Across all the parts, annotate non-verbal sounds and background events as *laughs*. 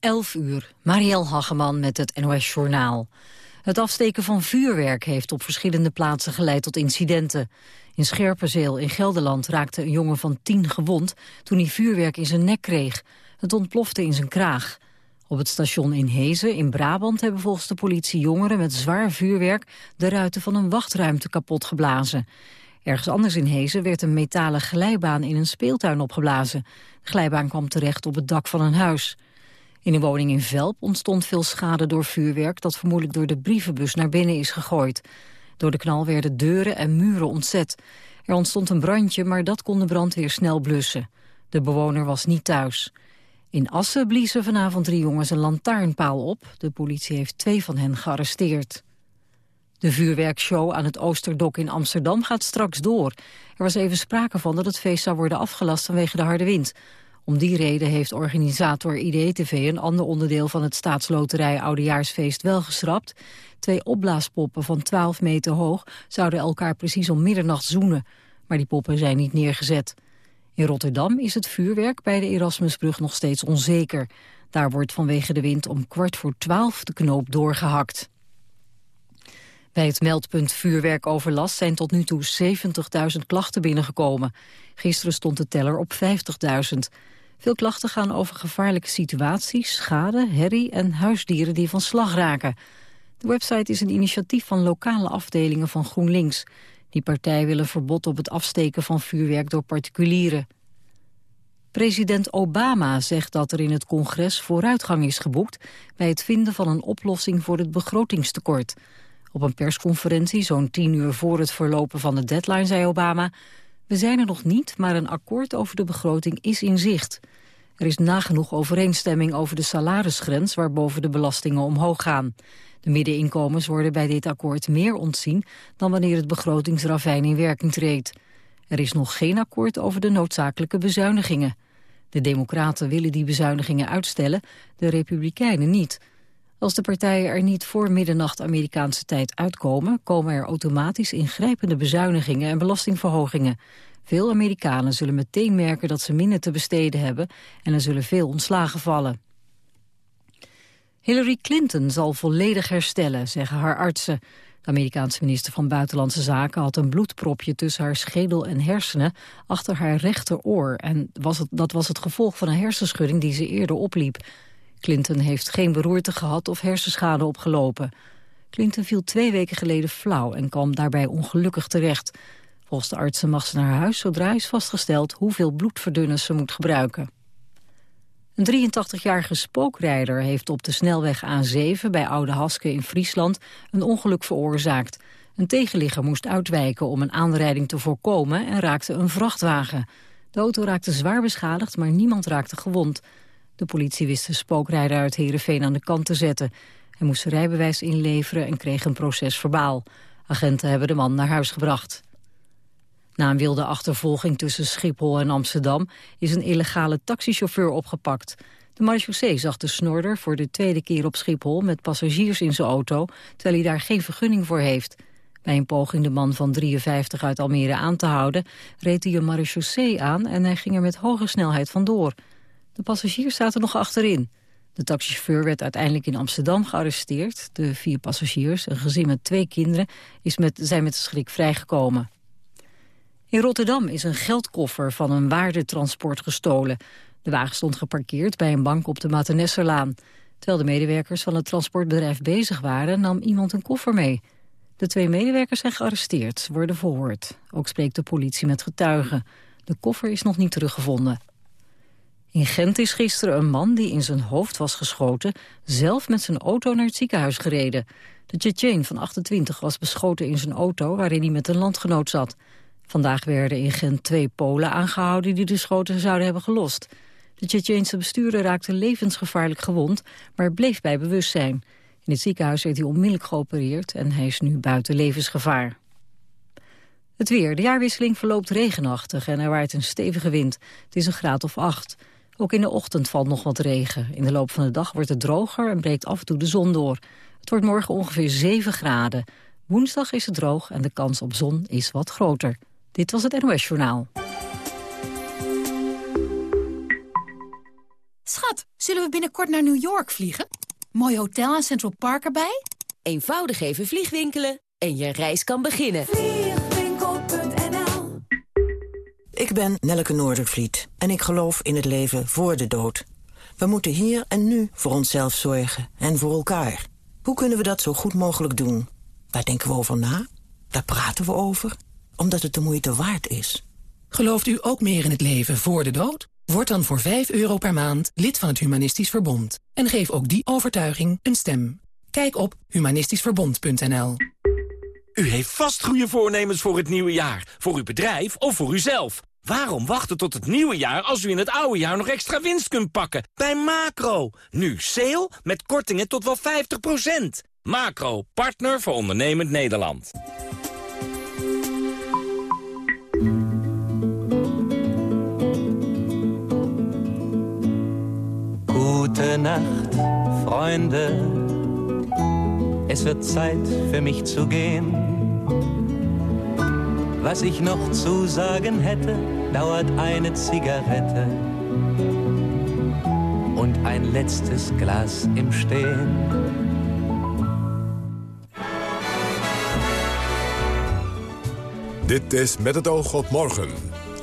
11 uur, Marielle Hageman met het NOS Journaal. Het afsteken van vuurwerk heeft op verschillende plaatsen geleid tot incidenten. In Scherpenzeel in Gelderland raakte een jongen van 10 gewond... toen hij vuurwerk in zijn nek kreeg. Het ontplofte in zijn kraag. Op het station in Hezen in Brabant hebben volgens de politie jongeren... met zwaar vuurwerk de ruiten van een wachtruimte kapot geblazen. Ergens anders in Hezen werd een metalen glijbaan in een speeltuin opgeblazen. Glijbaan kwam terecht op het dak van een huis. In een woning in Velp ontstond veel schade door vuurwerk... dat vermoedelijk door de brievenbus naar binnen is gegooid. Door de knal werden deuren en muren ontzet. Er ontstond een brandje, maar dat kon de brandweer snel blussen. De bewoner was niet thuis. In Assen bliezen vanavond drie jongens een lantaarnpaal op. De politie heeft twee van hen gearresteerd. De vuurwerkshow aan het Oosterdok in Amsterdam gaat straks door. Er was even sprake van dat het feest zou worden afgelast vanwege de harde wind. Om die reden heeft organisator IDTV een ander onderdeel van het staatsloterij Oudejaarsfeest wel geschrapt. Twee opblaaspoppen van 12 meter hoog zouden elkaar precies om middernacht zoenen. Maar die poppen zijn niet neergezet. In Rotterdam is het vuurwerk bij de Erasmusbrug nog steeds onzeker. Daar wordt vanwege de wind om kwart voor twaalf de knoop doorgehakt. Bij het meldpunt vuurwerkoverlast zijn tot nu toe 70.000 klachten binnengekomen. Gisteren stond de teller op 50.000. Veel klachten gaan over gevaarlijke situaties, schade, herrie en huisdieren die van slag raken. De website is een initiatief van lokale afdelingen van GroenLinks. Die partij wil een verbod op het afsteken van vuurwerk door particulieren. President Obama zegt dat er in het congres vooruitgang is geboekt... bij het vinden van een oplossing voor het begrotingstekort. Op een persconferentie, zo'n tien uur voor het verlopen van de deadline, zei Obama... We zijn er nog niet, maar een akkoord over de begroting is in zicht. Er is nagenoeg overeenstemming over de salarisgrens... waarboven de belastingen omhoog gaan. De middeninkomens worden bij dit akkoord meer ontzien... dan wanneer het begrotingsravijn in werking treedt. Er is nog geen akkoord over de noodzakelijke bezuinigingen. De democraten willen die bezuinigingen uitstellen, de republikeinen niet... Als de partijen er niet voor middernacht Amerikaanse tijd uitkomen... komen er automatisch ingrijpende bezuinigingen en belastingverhogingen. Veel Amerikanen zullen meteen merken dat ze minder te besteden hebben... en er zullen veel ontslagen vallen. Hillary Clinton zal volledig herstellen, zeggen haar artsen. De Amerikaanse minister van Buitenlandse Zaken had een bloedpropje tussen haar schedel en hersenen achter haar rechteroor. En was het, dat was het gevolg van een hersenschudding die ze eerder opliep. Clinton heeft geen beroerte gehad of hersenschade opgelopen. Clinton viel twee weken geleden flauw en kwam daarbij ongelukkig terecht. De artsen mag ze naar huis zodra is vastgesteld hoeveel bloedverdunners ze moet gebruiken. Een 83-jarige spookrijder heeft op de snelweg A7 bij Oude Haske in Friesland een ongeluk veroorzaakt. Een tegenligger moest uitwijken om een aanrijding te voorkomen en raakte een vrachtwagen. De auto raakte zwaar beschadigd, maar niemand raakte gewond. De politie wist de spookrijder uit Heerenveen aan de kant te zetten. Hij moest rijbewijs inleveren en kreeg een proces verbaal. Agenten hebben de man naar huis gebracht. Na een wilde achtervolging tussen Schiphol en Amsterdam... is een illegale taxichauffeur opgepakt. De marechaussee zag de snorder voor de tweede keer op Schiphol... met passagiers in zijn auto, terwijl hij daar geen vergunning voor heeft. Bij een poging de man van 53 uit Almere aan te houden... reed hij een marechaussee aan en hij ging er met hoge snelheid vandoor... De passagiers zaten nog achterin. De taxichauffeur werd uiteindelijk in Amsterdam gearresteerd. De vier passagiers, een gezin met twee kinderen, is met, zijn met schrik vrijgekomen. In Rotterdam is een geldkoffer van een waardetransport gestolen. De wagen stond geparkeerd bij een bank op de Maternesserlaan. Terwijl de medewerkers van het transportbedrijf bezig waren, nam iemand een koffer mee. De twee medewerkers zijn gearresteerd, worden verhoord. Ook spreekt de politie met getuigen. De koffer is nog niet teruggevonden. In Gent is gisteren een man die in zijn hoofd was geschoten... zelf met zijn auto naar het ziekenhuis gereden. De Tsjetsjeen van 28 was beschoten in zijn auto... waarin hij met een landgenoot zat. Vandaag werden in Gent twee Polen aangehouden... die de schoten zouden hebben gelost. De Tsjetsjeense bestuurder raakte levensgevaarlijk gewond... maar bleef bij bewustzijn. In het ziekenhuis werd hij onmiddellijk geopereerd... en hij is nu buiten levensgevaar. Het weer. De jaarwisseling verloopt regenachtig en er waait een stevige wind. Het is een graad of acht. Ook in de ochtend valt nog wat regen. In de loop van de dag wordt het droger en breekt af en toe de zon door. Het wordt morgen ongeveer 7 graden. Woensdag is het droog en de kans op zon is wat groter. Dit was het NOS Journaal. Schat, zullen we binnenkort naar New York vliegen? Mooi hotel aan Central Park erbij? Eenvoudig even vliegwinkelen en je reis kan beginnen. Vliegwinkel.nl Ik ben Nelleke Noordervliet en ik geloof in het leven voor de dood. We moeten hier en nu voor onszelf zorgen en voor elkaar. Hoe kunnen we dat zo goed mogelijk doen? Waar denken we over na? Daar praten we over, omdat het de moeite waard is. Gelooft u ook meer in het leven voor de dood? Word dan voor 5 euro per maand lid van het Humanistisch Verbond. En geef ook die overtuiging een stem. Kijk op humanistischverbond.nl U heeft vast goede voornemens voor het nieuwe jaar. Voor uw bedrijf of voor uzelf. Waarom wachten tot het nieuwe jaar als u in het oude jaar nog extra winst kunt pakken? Bij Macro. Nu sale met kortingen tot wel 50%. Macro, partner voor ondernemend Nederland. Gute Nacht, Freunde. Es wird Zeit für mich zu gehen. Was ich noch zu sagen hätte, dauert eine Zigarette und ein letztes Glas im Stehen. Dit is Met het oog op morgen.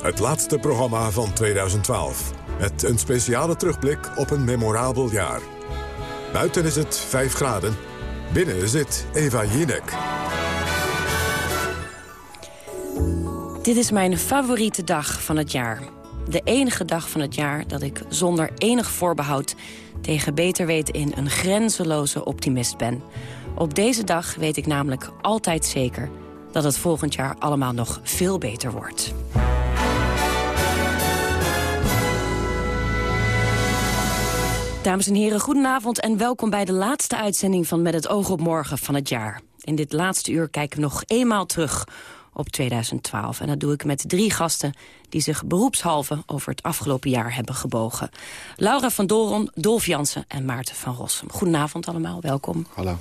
Het laatste programma van 2012. Met een speciale terugblik op een memorabel jaar. Buiten is het 5 graden. Binnen zit Eva Jinek. Dit is mijn favoriete dag van het jaar. De enige dag van het jaar dat ik zonder enig voorbehoud... tegen beter weten in een grenzeloze optimist ben. Op deze dag weet ik namelijk altijd zeker... dat het volgend jaar allemaal nog veel beter wordt. Dames en heren, goedenavond en welkom bij de laatste uitzending van Met het oog op morgen van het jaar. In dit laatste uur kijken we nog eenmaal terug op 2012. En dat doe ik met drie gasten die zich beroepshalve over het afgelopen jaar hebben gebogen. Laura van Doron, Dolf Jansen en Maarten van Rossum. Goedenavond allemaal, welkom. Hallo.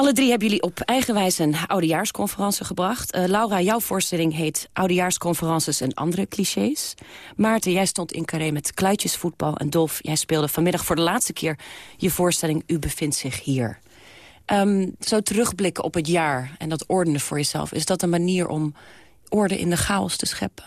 Alle drie hebben jullie op eigen wijze een oudejaarsconferentie gebracht. Uh, Laura, jouw voorstelling heet Oudejaarsconferences en andere clichés. Maarten, jij stond in Carré met kluitjesvoetbal. En Dolf, jij speelde vanmiddag voor de laatste keer je voorstelling U bevindt zich hier. Ehm, zo terugblikken op het jaar en dat ordenen voor jezelf... is dat een manier om orde in de chaos te scheppen?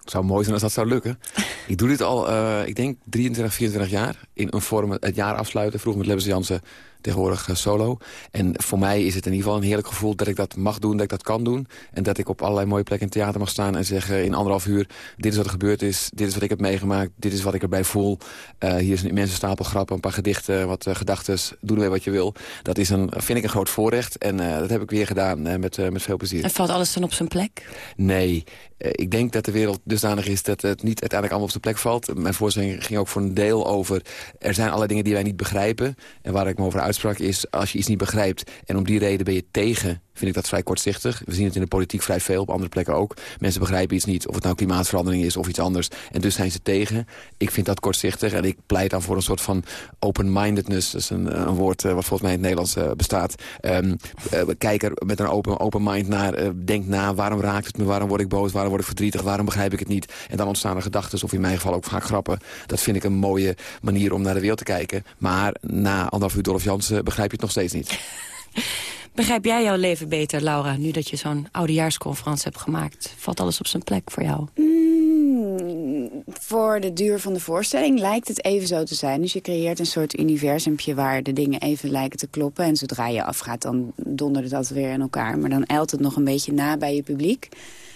Het zou mooi zijn als dat zou lukken. *laughs* ik doe dit al, uh, ik denk, 23, 24 jaar. In een vorm het jaar afsluiten. Vroeger met Lebbes Jansen tegenwoordig eh, solo. En voor mij is het in ieder geval een heerlijk gevoel dat ik dat mag doen, dat ik dat kan doen. En dat ik op allerlei mooie plekken in theater mag staan en zeggen in anderhalf uur... dit is wat er gebeurd is, dit is wat ik heb meegemaakt, dit is wat ik erbij voel. Uh, hier is een immense stapel grappen, een paar gedichten, wat uh, gedachten. Doe ermee wat je wil. Dat is een, vind ik een groot voorrecht en uh, dat heb ik weer gedaan met, met veel plezier. En valt alles dan op zijn plek? Nee, ik denk dat de wereld dusdanig is dat het niet uiteindelijk allemaal op zijn plek valt. Mijn voorstelling ging ook voor een deel over... er zijn allerlei dingen die wij niet begrijpen en waar ik me over uitspraak is... als je iets niet begrijpt en om die reden ben je tegen vind ik dat vrij kortzichtig. We zien het in de politiek vrij veel, op andere plekken ook. Mensen begrijpen iets niet, of het nou klimaatverandering is of iets anders. En dus zijn ze tegen. Ik vind dat kortzichtig en ik pleit dan voor een soort van open-mindedness. Dat is een, een woord uh, wat volgens mij in het Nederlands uh, bestaat. Um, uh, met een open, open mind naar. denk na, waarom raakt het me? Waarom word ik boos? Waarom word ik verdrietig? Waarom begrijp ik het niet? En dan ontstaan er gedachten, of in mijn geval ook vaak grappen. Dat vind ik een mooie manier om naar de wereld te kijken. Maar na anderhalf uur Dolph Jansen begrijp je het nog steeds niet. *laughs* Begrijp jij jouw leven beter, Laura, nu dat je zo'n oudejaarsconferentie hebt gemaakt? Valt alles op zijn plek voor jou? Mm, voor de duur van de voorstelling lijkt het even zo te zijn. Dus je creëert een soort universumpje waar de dingen even lijken te kloppen. En zodra je afgaat, dan dondert dat weer in elkaar. Maar dan eilt het nog een beetje na bij je publiek.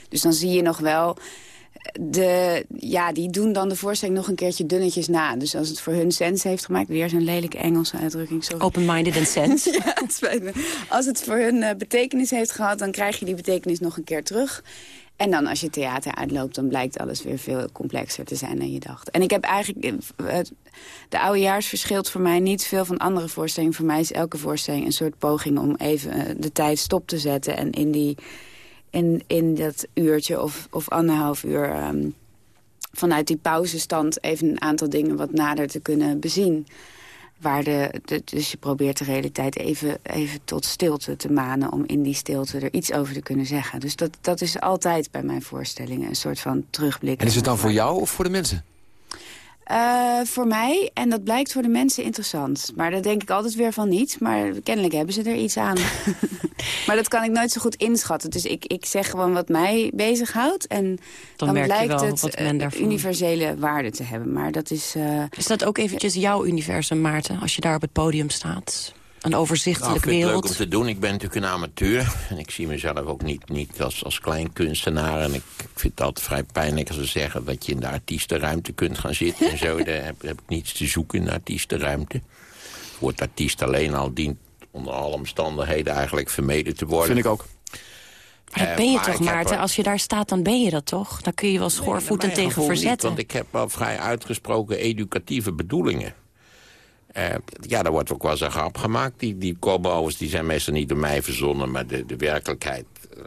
Dus dan zie je nog wel de, ja, die doen dan de voorstelling nog een keertje dunnetjes na. Dus als het voor hun sens heeft gemaakt... weer zo'n lelijke Engelse uitdrukking. Open-minded and sense. *laughs* ja, het spijt me. Als het voor hun uh, betekenis heeft gehad... dan krijg je die betekenis nog een keer terug. En dan als je theater uitloopt... dan blijkt alles weer veel complexer te zijn dan je dacht. En ik heb eigenlijk... Uh, de oudejaars verschilt voor mij niet veel van andere voorstellingen. Voor mij is elke voorstelling een soort poging... om even uh, de tijd stop te zetten en in die in, in dat uurtje of, of anderhalf uur... Um, vanuit die pauzestand even een aantal dingen wat nader te kunnen bezien. Waar de, de, dus je probeert de realiteit even, even tot stilte te manen... om in die stilte er iets over te kunnen zeggen. Dus dat, dat is altijd bij mijn voorstellingen een soort van terugblik. En is het dan voor jou of voor de mensen? Uh, voor mij, en dat blijkt voor de mensen interessant. Maar dan denk ik altijd weer van niet. Maar kennelijk hebben ze er iets aan. *laughs* maar dat kan ik nooit zo goed inschatten. Dus ik, ik zeg gewoon wat mij bezighoudt. En dan, dan blijkt het uh, universele waarde te hebben. Maar dat is... Uh... Is dat ook eventjes jouw universum, Maarten? Als je daar op het podium staat? Een overzichtelijke nou, ik vind het leuk om te doen. Ik ben natuurlijk een amateur. En ik zie mezelf ook niet, niet als, als klein kunstenaar. En ik, ik vind het altijd vrij pijnlijk als ze zeggen... dat je in de artiestenruimte kunt gaan zitten en zo. *laughs* Daar heb, heb, ik niets te zoeken in de artiestenruimte. Wordt artiest alleen al dient onder alle omstandigheden eigenlijk vermeden te worden. Vind ik ook. Maar dat ben je uh, toch, Maarten? Als je daar staat, dan ben je dat toch? Dan kun je wel schoorvoetend nee, tegen verzetten. Niet, want ik heb wel vrij uitgesproken educatieve bedoelingen. Uh, ja, daar wordt ook wel eens een grap gemaakt. Die, die combo's die zijn meestal niet door mij verzonnen, maar de, de werkelijkheid... Uh,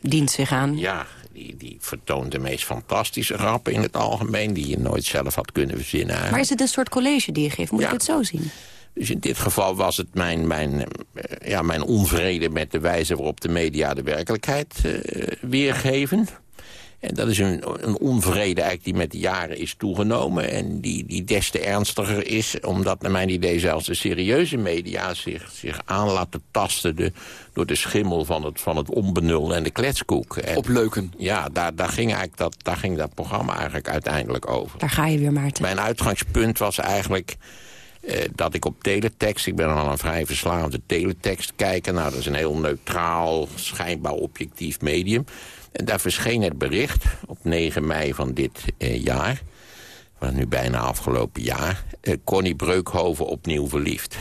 Dient zich aan. Ja, die, die vertoont de meest fantastische grappen in het algemeen... die je nooit zelf had kunnen verzinnen. Maar is het een soort college die je geeft? Moet ja. ik het zo zien? Dus in dit geval was het mijn, mijn, uh, ja, mijn onvrede met de wijze waarop de media de werkelijkheid weergeven... En dat is een, een onvrede eigenlijk die met de jaren is toegenomen... en die, die des te ernstiger is, omdat naar mijn idee zelfs de serieuze media... zich, zich aan laten tasten de, door de schimmel van het, van het onbenul en de kletskoek. En, Opleuken. Ja, daar, daar, ging eigenlijk dat, daar ging dat programma eigenlijk uiteindelijk over. Daar ga je weer, Maarten. Mijn uitgangspunt was eigenlijk... Uh, dat ik op teletext, ik ben al een vrij verslaafde teletext kijken. Nou, dat is een heel neutraal, schijnbaar objectief medium. En daar verscheen het bericht op 9 mei van dit eh, jaar... van nu bijna afgelopen jaar... Eh, Connie Breukhoven opnieuw verliefd.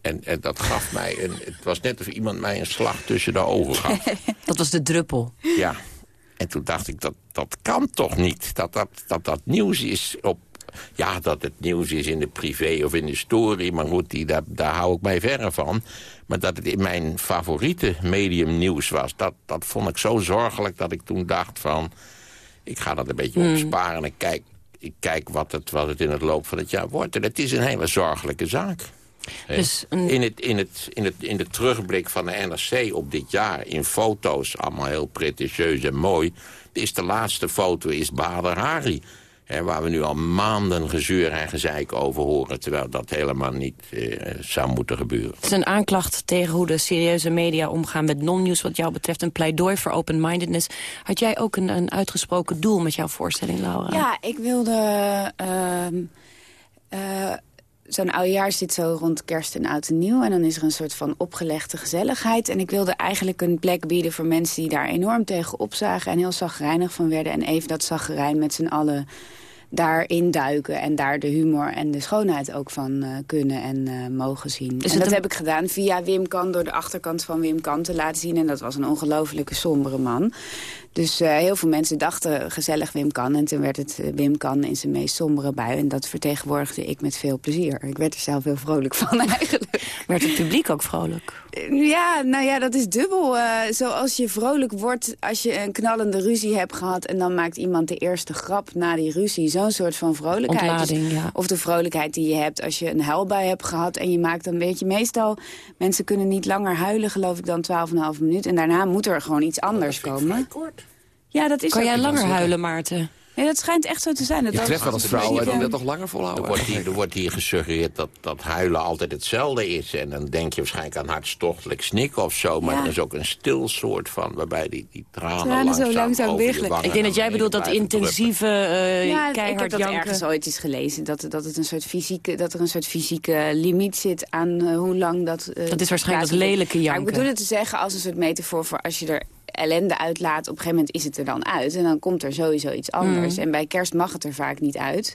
En, en, dat gaf mij, een, *laughs* het was net of iemand mij een slag tussen de ogen gaf. *laughs* Dat was de druppel. Ja, en toen dacht ik, dat, dat kan toch niet. Dat dat, dat dat nieuws is op... Ja, dat het nieuws is in de privé of in de story. Maar goed, die, daar, daar hou ik mij verre van. Maar dat het in mijn favoriete medium nieuws was... Dat, dat vond ik zo zorgelijk dat ik toen dacht van... ik ga dat een beetje mm. opsparen en ik kijk, ik kijk wat, het, wat het in het loop van het jaar wordt. En het is een hele zorgelijke zaak. Dus in, het, in, het, in, het, in de terugblik van de NRC op dit jaar... in foto's, allemaal heel pretentieus en mooi... is de laatste foto is Bader Hari waar we nu al maanden gezeur en gezeik over horen... terwijl dat helemaal niet eh, zou moeten gebeuren. Het is een aanklacht tegen hoe de serieuze media omgaan met non-nieuws... wat jou betreft een pleidooi voor open-mindedness. Had jij ook een, een, uitgesproken doel met jouw voorstelling, Laura? Ja, ik wilde... Uh, uh, Zo'n oudejaar zit zo rond kerst en oud en nieuw. En dan is er een soort van opgelegde gezelligheid. En ik wilde eigenlijk een plek bieden voor mensen die daar enorm tegen opzagen... en heel zagrijnig van werden. En even dat zagrijn met z'n allen daarin duiken en daar de humor en de schoonheid ook van uh, kunnen en uh, mogen zien. en dat heb ik gedaan via Wim Kan door de achterkant van Wim Kan te laten zien. En dat was een ongelofelijke sombere man. Dus uh, heel veel mensen dachten gezellig Wim Kan. En toen werd het Wim Kan in zijn meest sombere bui. En dat vertegenwoordigde ik met veel plezier. Ik werd er zelf heel vrolijk van *laughs* eigenlijk. Werd het publiek ook vrolijk? Ja, nou ja, dat is dubbel. Zoals je vrolijk wordt als je een knallende ruzie hebt gehad... en dan maakt iemand de eerste grap na die ruzie. Zo'n soort van vrolijkheid. Ontlading, ja. Of de vrolijkheid die je hebt als je een huilbui hebt gehad... en je maakt dan, weet je, meestal... mensen kunnen niet langer huilen, geloof ik, dan 12,5 minuut. En daarna moet er gewoon iets anders oh, komen. Ja, dat is kan jij langer huilen, Maarten? Nee, dat schijnt echt zo te zijn. Dat je treft wel als vrouw die dat toch langer volhouden. Er wordt, hier, er wordt hier gesuggereerd dat, dat huilen altijd hetzelfde is. En dan denk je waarschijnlijk aan hartstochtelijk snikken of zo. Maar er is ook een stil soort van waarbij die, die tranen, tranen langzaam, zo langzaam Ik denk dat jij bedoelt dat intensieve, uh, ja, keihard ik heb dat janken. ergens ooit eens gelezen. Dat, dat, het een soort fysieke, dat er een soort fysieke limiet zit aan uh, hoe lang dat... Uh, dat is waarschijnlijk dat lelijke janken. Maar ik bedoel het te zeggen als een soort metafoor voor als je er ellende uitlaat, op een gegeven moment is het er dan uit. En dan komt er sowieso iets anders. Mm. En bij kerst mag het er vaak niet uit.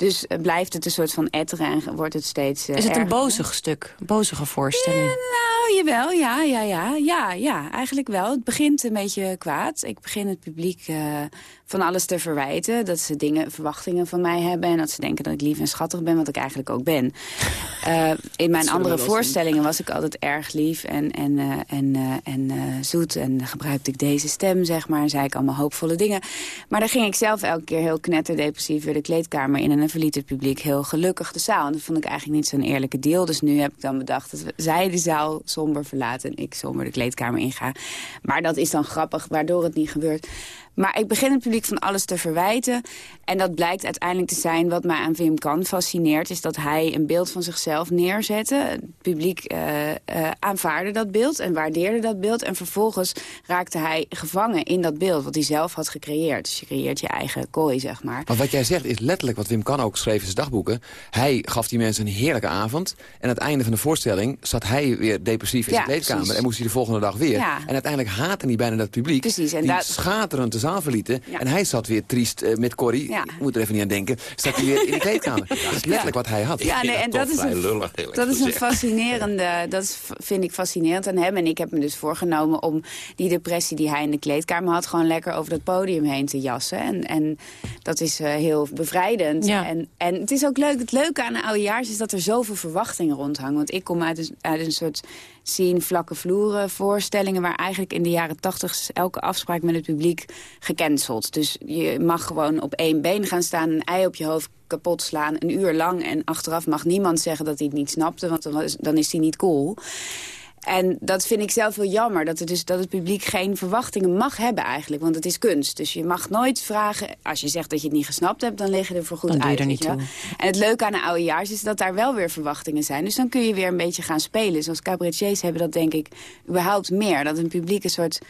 Dus uh, blijft het een soort van etteren en wordt het steeds uh, Is het een bozig stuk? Een bozige voorstelling? Ja, nou, jawel. Ja, ja, ja. Ja, ja, eigenlijk wel. Het begint een beetje kwaad. Ik begin het publiek uh, van alles te verwijten. Dat ze dingen, verwachtingen van mij hebben. En dat ze denken dat ik lief en schattig ben, wat ik eigenlijk ook ben. Uh, *laughs* in mijn andere voorstellingen was ik altijd erg lief en, en, uh, en, en zoet. En gebruikte ik deze stem, zeg maar. En zei ik allemaal hoopvolle dingen. Maar dan ging ik zelf elke keer heel knetterdepressief weer de kleedkamer in. En verliet het publiek heel gelukkig de zaal. En dat vond ik eigenlijk niet zo'n eerlijke deal. Dus nu heb ik dan bedacht dat zij de zaal somber verlaten... en ik somber de kleedkamer inga. Maar dat is dan grappig, waardoor het niet gebeurt. Maar ik begin het publiek van alles te verwijten. En dat blijkt uiteindelijk te zijn wat mij aan Wim Kan fascineert... is dat hij een beeld van zichzelf neerzette. Het publiek uh, uh, aanvaarde dat beeld en waardeerde dat beeld. En vervolgens raakte hij gevangen in dat beeld wat hij zelf had gecreëerd. Dus je creëert je eigen kooi, zeg maar. Want wat jij zegt is letterlijk wat Wim Kan ook schreef in zijn dagboeken. Hij gaf die mensen een heerlijke avond. En aan het einde van de voorstelling zat hij weer depressief in ja, zijn kleedkamer. En moest hij de volgende dag weer. Ja. En uiteindelijk haatte hij bijna dat publiek. Precies. En die dat... schaterend de verlieten. Ja. En hij zat weer triest uh, met Corrie. Ja. Ik moet er even niet aan denken. Zat hij weer in de *laughs* kleedkamer. Dat is letterlijk wat hij had. Ja, nee, en dat is, een, lullig, dat is een fascinerende... Dat is, vind ik fascinerend aan hem. En ik heb me dus voorgenomen om die depressie die hij in de kleedkamer had... gewoon lekker over dat podium heen te jassen. En, en dat is uh, heel bevrijdend. Ja. En, en het is ook leuk. Het leuke aan de oudejaars is dat er zoveel verwachtingen rondhangen. Want ik kom uit een, uit een soort zien vlakke vloeren voorstellingen... waar eigenlijk in de jaren tachtig elke afspraak met het publiek gecanceld. Dus je mag gewoon op één been gaan staan, een ei op je hoofd kapot slaan, een uur lang. En achteraf mag niemand zeggen dat hij het niet snapte, want dan is, dan is hij niet cool. En dat vind ik zelf heel jammer, dat het, dus, dat het publiek geen verwachtingen mag hebben eigenlijk. Want het is kunst. Dus je mag nooit vragen, als je zegt dat je het niet gesnapt hebt... dan leg je er voor goed dan uit. er niet toe. En het leuke aan de oudejaars is dat daar wel weer verwachtingen zijn. Dus dan kun je weer een beetje gaan spelen. Zoals cabaretiers hebben dat denk ik überhaupt meer. Dat een publiek een soort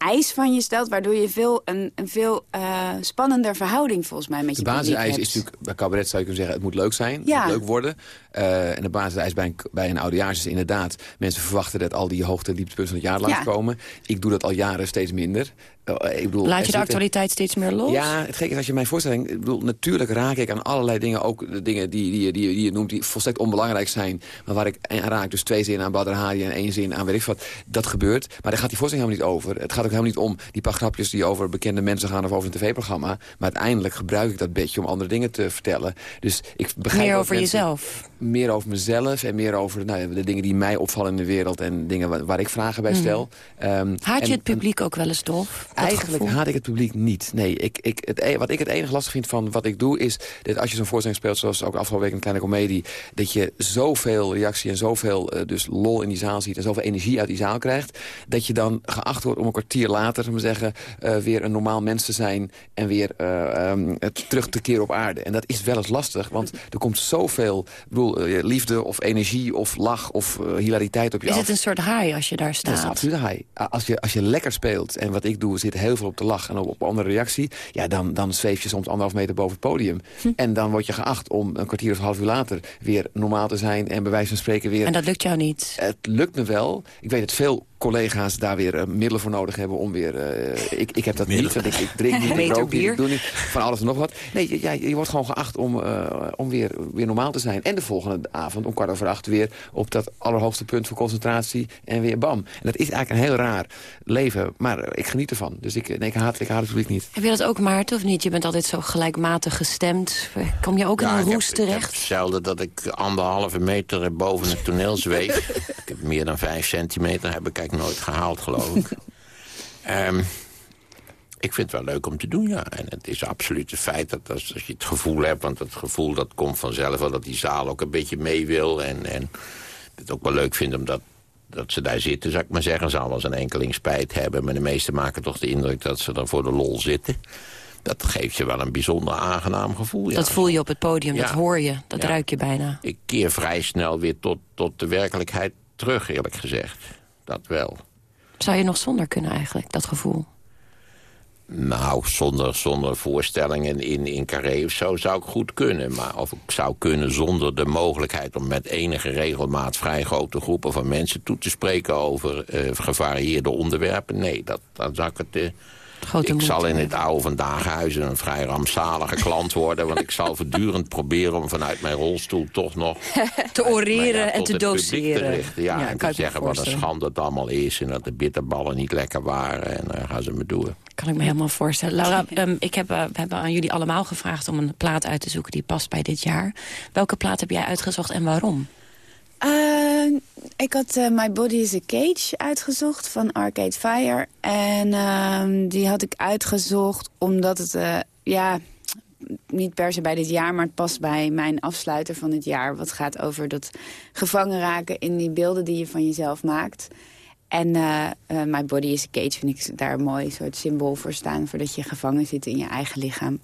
eis van je stelt... waardoor je veel, een, een veel uh, spannender verhouding volgens mij met je De publiek basiseis hebt. is natuurlijk, bij cabaret zou je kunnen zeggen... het moet leuk zijn, Ja. het moet leuk worden. Uh, en de basiseis bij een, bij een oudejaars is inderdaad... mensen verwachten dat al die hoogte- en dieptepunten van het jaar Ja. langskomen. Ik doe dat al jaren steeds minder. Uh, ik bedoel, Laat je de actualiteit steeds meer los? Ja, het gekke is als je mijn voorstelling... Ik bedoel, natuurlijk raak ik aan allerlei dingen. Ook de dingen die, die, die, die je noemt die volstrekt onbelangrijk zijn. Maar waar ik aan raak, dus twee zinnen aan Badr Hari en één zin aan weet ik wat. Dat gebeurt. Maar daar gaat die voorstelling helemaal niet over. Het gaat ook helemaal niet om die paar grapjes die over bekende mensen gaan... of over een tv-programma. Maar uiteindelijk gebruik ik dat bedje om andere dingen te vertellen. Dus ik begrijp Meer over mensen- jezelf? Meer over mezelf en meer over nou, de dingen die mij opvallen in de wereld... en dingen waar, waar ik vragen bij Mhm. stel. Ehm, Haat je het publiek ook wel eens dof? Eigenlijk gevoel? haat ik het publiek niet. Nee, ik, ik, het, e- wat ik het enige lastig vind van wat ik doe... is dat als je zo'n voorstelling speelt, zoals ook afgelopen week een kleine komedie... dat je zoveel reactie en zoveel eh, dus lol in die zaal ziet... en zoveel energie uit die zaal krijgt... dat je dan geacht wordt om een kwartier later zullen we zeggen, eh, weer een normaal mens te zijn... en weer het terug te keren op aarde. En dat is wel eens lastig, want er komt zoveel ik bedoel, eh, liefde of energie of lach of eh, hilariteit op je Is af. het een soort high als je daar Dat is staat? absoluut high. Als je, als je lekker speelt, en wat ik doe, zit heel veel op de lach en op, op andere reactie... ja, dan, dan zweef je soms anderhalf meter boven het podium. Hm. En dan word je geacht om een kwartier of een half uur later... weer normaal te zijn en bij wijze van spreken weer... En dat lukt jou niet? Het lukt me wel. Ik weet dat veel collega's daar weer eh, middelen voor nodig hebben om weer... eh, ik, ik heb dat niet, want ik, ik drink niet, *laughs* ik rook niet, bier. ik doe niet, van alles en nog wat. Nee, je, ja, je wordt gewoon geacht om, eh, om weer, weer normaal te zijn. En de volgende avond om kwart over acht weer op dat allerhoogste punt van concentratie en weer bam. En dat is eigenlijk een heel raar leven, maar ik geniet ervan. Dus ik, nee, ik, haat, ik haat het publiek niet. Heb je dat ook, Maarten, of niet? Je bent altijd zo gelijkmatig gestemd. Kom je ook in een roes Ik heb terecht? zelden dat ik anderhalve meter boven het toneel zweef. *laughs* ik heb meer dan vijf centimeter, heb ik eigenlijk nooit gehaald, geloof ik. *laughs* Ehm, ik vind het wel leuk om te doen, ja. En het is absoluut het feit dat als, als je het gevoel hebt... want het gevoel dat komt vanzelf wel dat die zaal ook een beetje mee wil... en, en het ook wel leuk vindt omdat dat ze daar zitten, zou ik maar zeggen. Zal wel eens een enkeling spijt hebben... maar de meesten maken toch de indruk dat ze er voor de lol zitten. Dat geeft je wel een bijzonder aangenaam gevoel, ja. Dat voel je op het podium, dat hoor je, dat Ja. ruik je bijna. Ik keer vrij snel weer tot, tot de werkelijkheid terug, eerlijk gezegd. Dat wel. Zou je nog zonder kunnen eigenlijk, dat gevoel? Nou, zonder, zonder voorstellingen in, in Carré of zo zou ik goed kunnen. Maar of ik zou kunnen zonder de mogelijkheid om met enige regelmaat... vrij grote groepen van mensen toe te spreken over eh, gevarieerde onderwerpen... nee, dat, dan zou ik het... eh, Grote ik zal in het oude Vandaaghuizen een vrij rampzalige klant worden... want ik zal voortdurend proberen om vanuit mijn rolstoel toch nog... *laughs* Te oreren ja, en te doseren. richten. Ja, en te zeggen wat een schande het allemaal is... en dat de bitterballen niet lekker waren en dan gaan ze me door. Kan ik me helemaal voorstellen. Laura, ehm, ik heb, eh, we hebben aan jullie allemaal gevraagd om een plaat uit te zoeken die past bij dit jaar. Welke plaat heb jij uitgezocht en waarom? Eh, ik had eh, My Body is a Cage uitgezocht van Arcade Fire. En ehm, die had ik uitgezocht omdat het... eh, ja, niet per se bij dit jaar, maar het past bij mijn afsluiter van het jaar. Wat gaat over dat gevangen raken in die beelden die je van jezelf maakt. En uh, uh, My Body is a Cage vind ik daar een mooi soort symbool voor staan... voordat je gevangen zit in je eigen lichaam.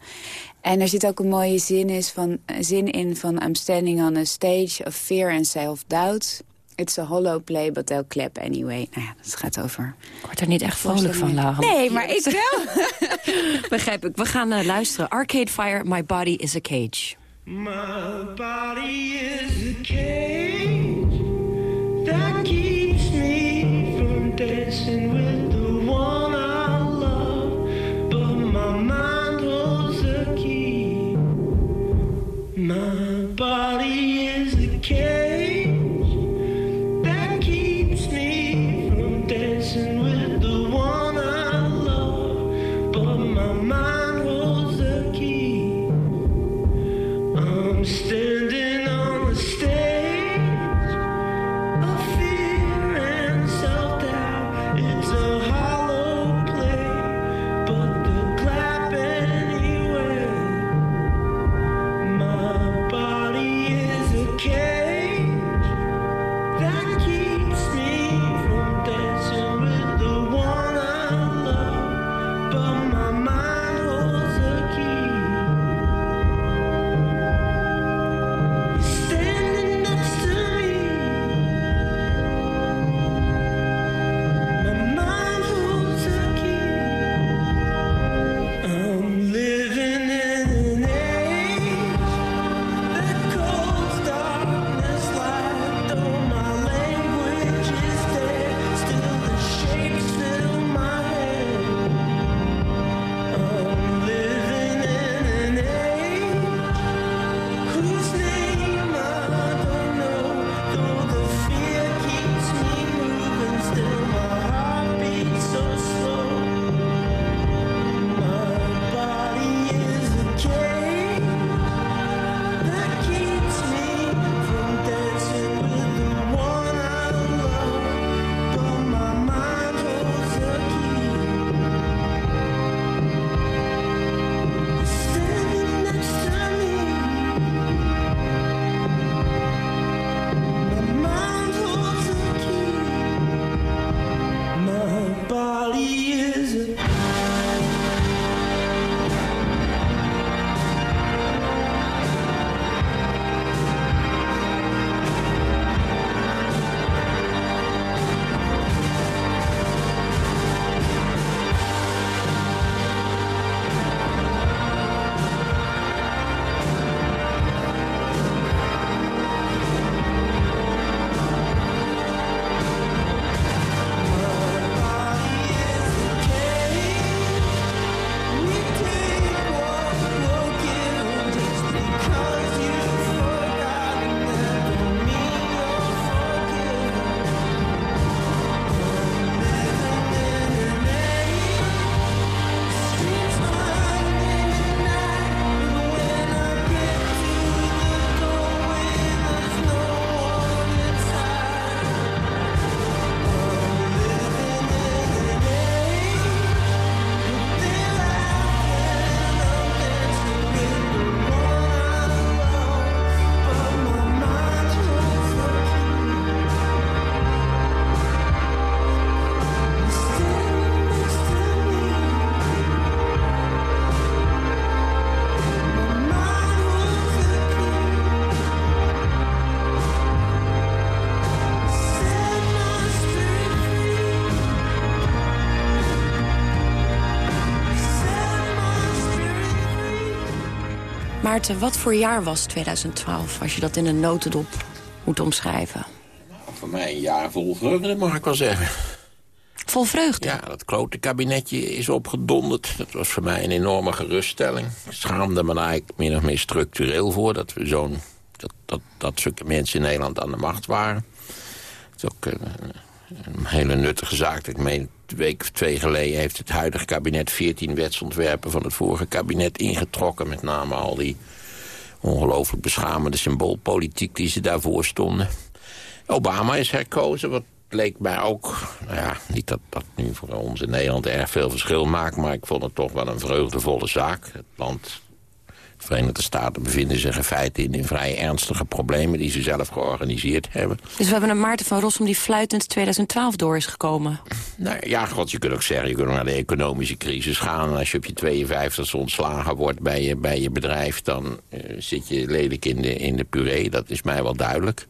En er zit ook een mooie zin, is van, zin in van... I'm standing on a stage of fear and self-doubt... It's a hollow play, but they'll clap anyway. Nou ja, dat gaat over... Ik word er niet echt vrolijk van, Laura. Nee, maar ik wel. *laughs* Begrijp ik. We gaan uh, luisteren. Arcade Fire, My Body is a Cage. My body is a cage That keeps dancing with the one I love But my mind holds the key. My body Maarten, wat voor jaar was 2012, als je dat in een notendop moet omschrijven? Voor mij een jaar vol vreugde, mag ik wel zeggen. Vol vreugde? Ja, dat klote kabinetje is opgedonderd. Dat was voor mij een enorme geruststelling. Ik schaamde me eigenlijk min of meer structureel voor... dat we zo'n dat, dat, dat zulke mensen in Nederland aan de macht waren. Het is ook een, een hele nuttige zaak. Ik meen, week of twee geleden heeft het huidige kabinet... 14 wetsontwerpen van het vorige kabinet ingetrokken. Met name al die ongelooflijk beschamende symboolpolitiek die ze daarvoor stonden. Obama is herkozen, wat leek mij ook... Nou ja, niet dat dat nu voor ons in Nederland erg veel verschil maakt... maar ik vond het toch wel een vreugdevolle zaak. Het land Verenigde Staten bevinden zich in feite in, in vrij ernstige problemen... die ze zelf georganiseerd hebben. Dus we hebben een Maarten van Rossum die fluitend 2012 door is gekomen. Nou ja, god, je kunt ook zeggen, je kunt naar de economische crisis gaan. En als je op je 52 ontslagen wordt bij je, bij je bedrijf... dan eh, zit je lelijk in de, in de puree, dat is mij wel duidelijk.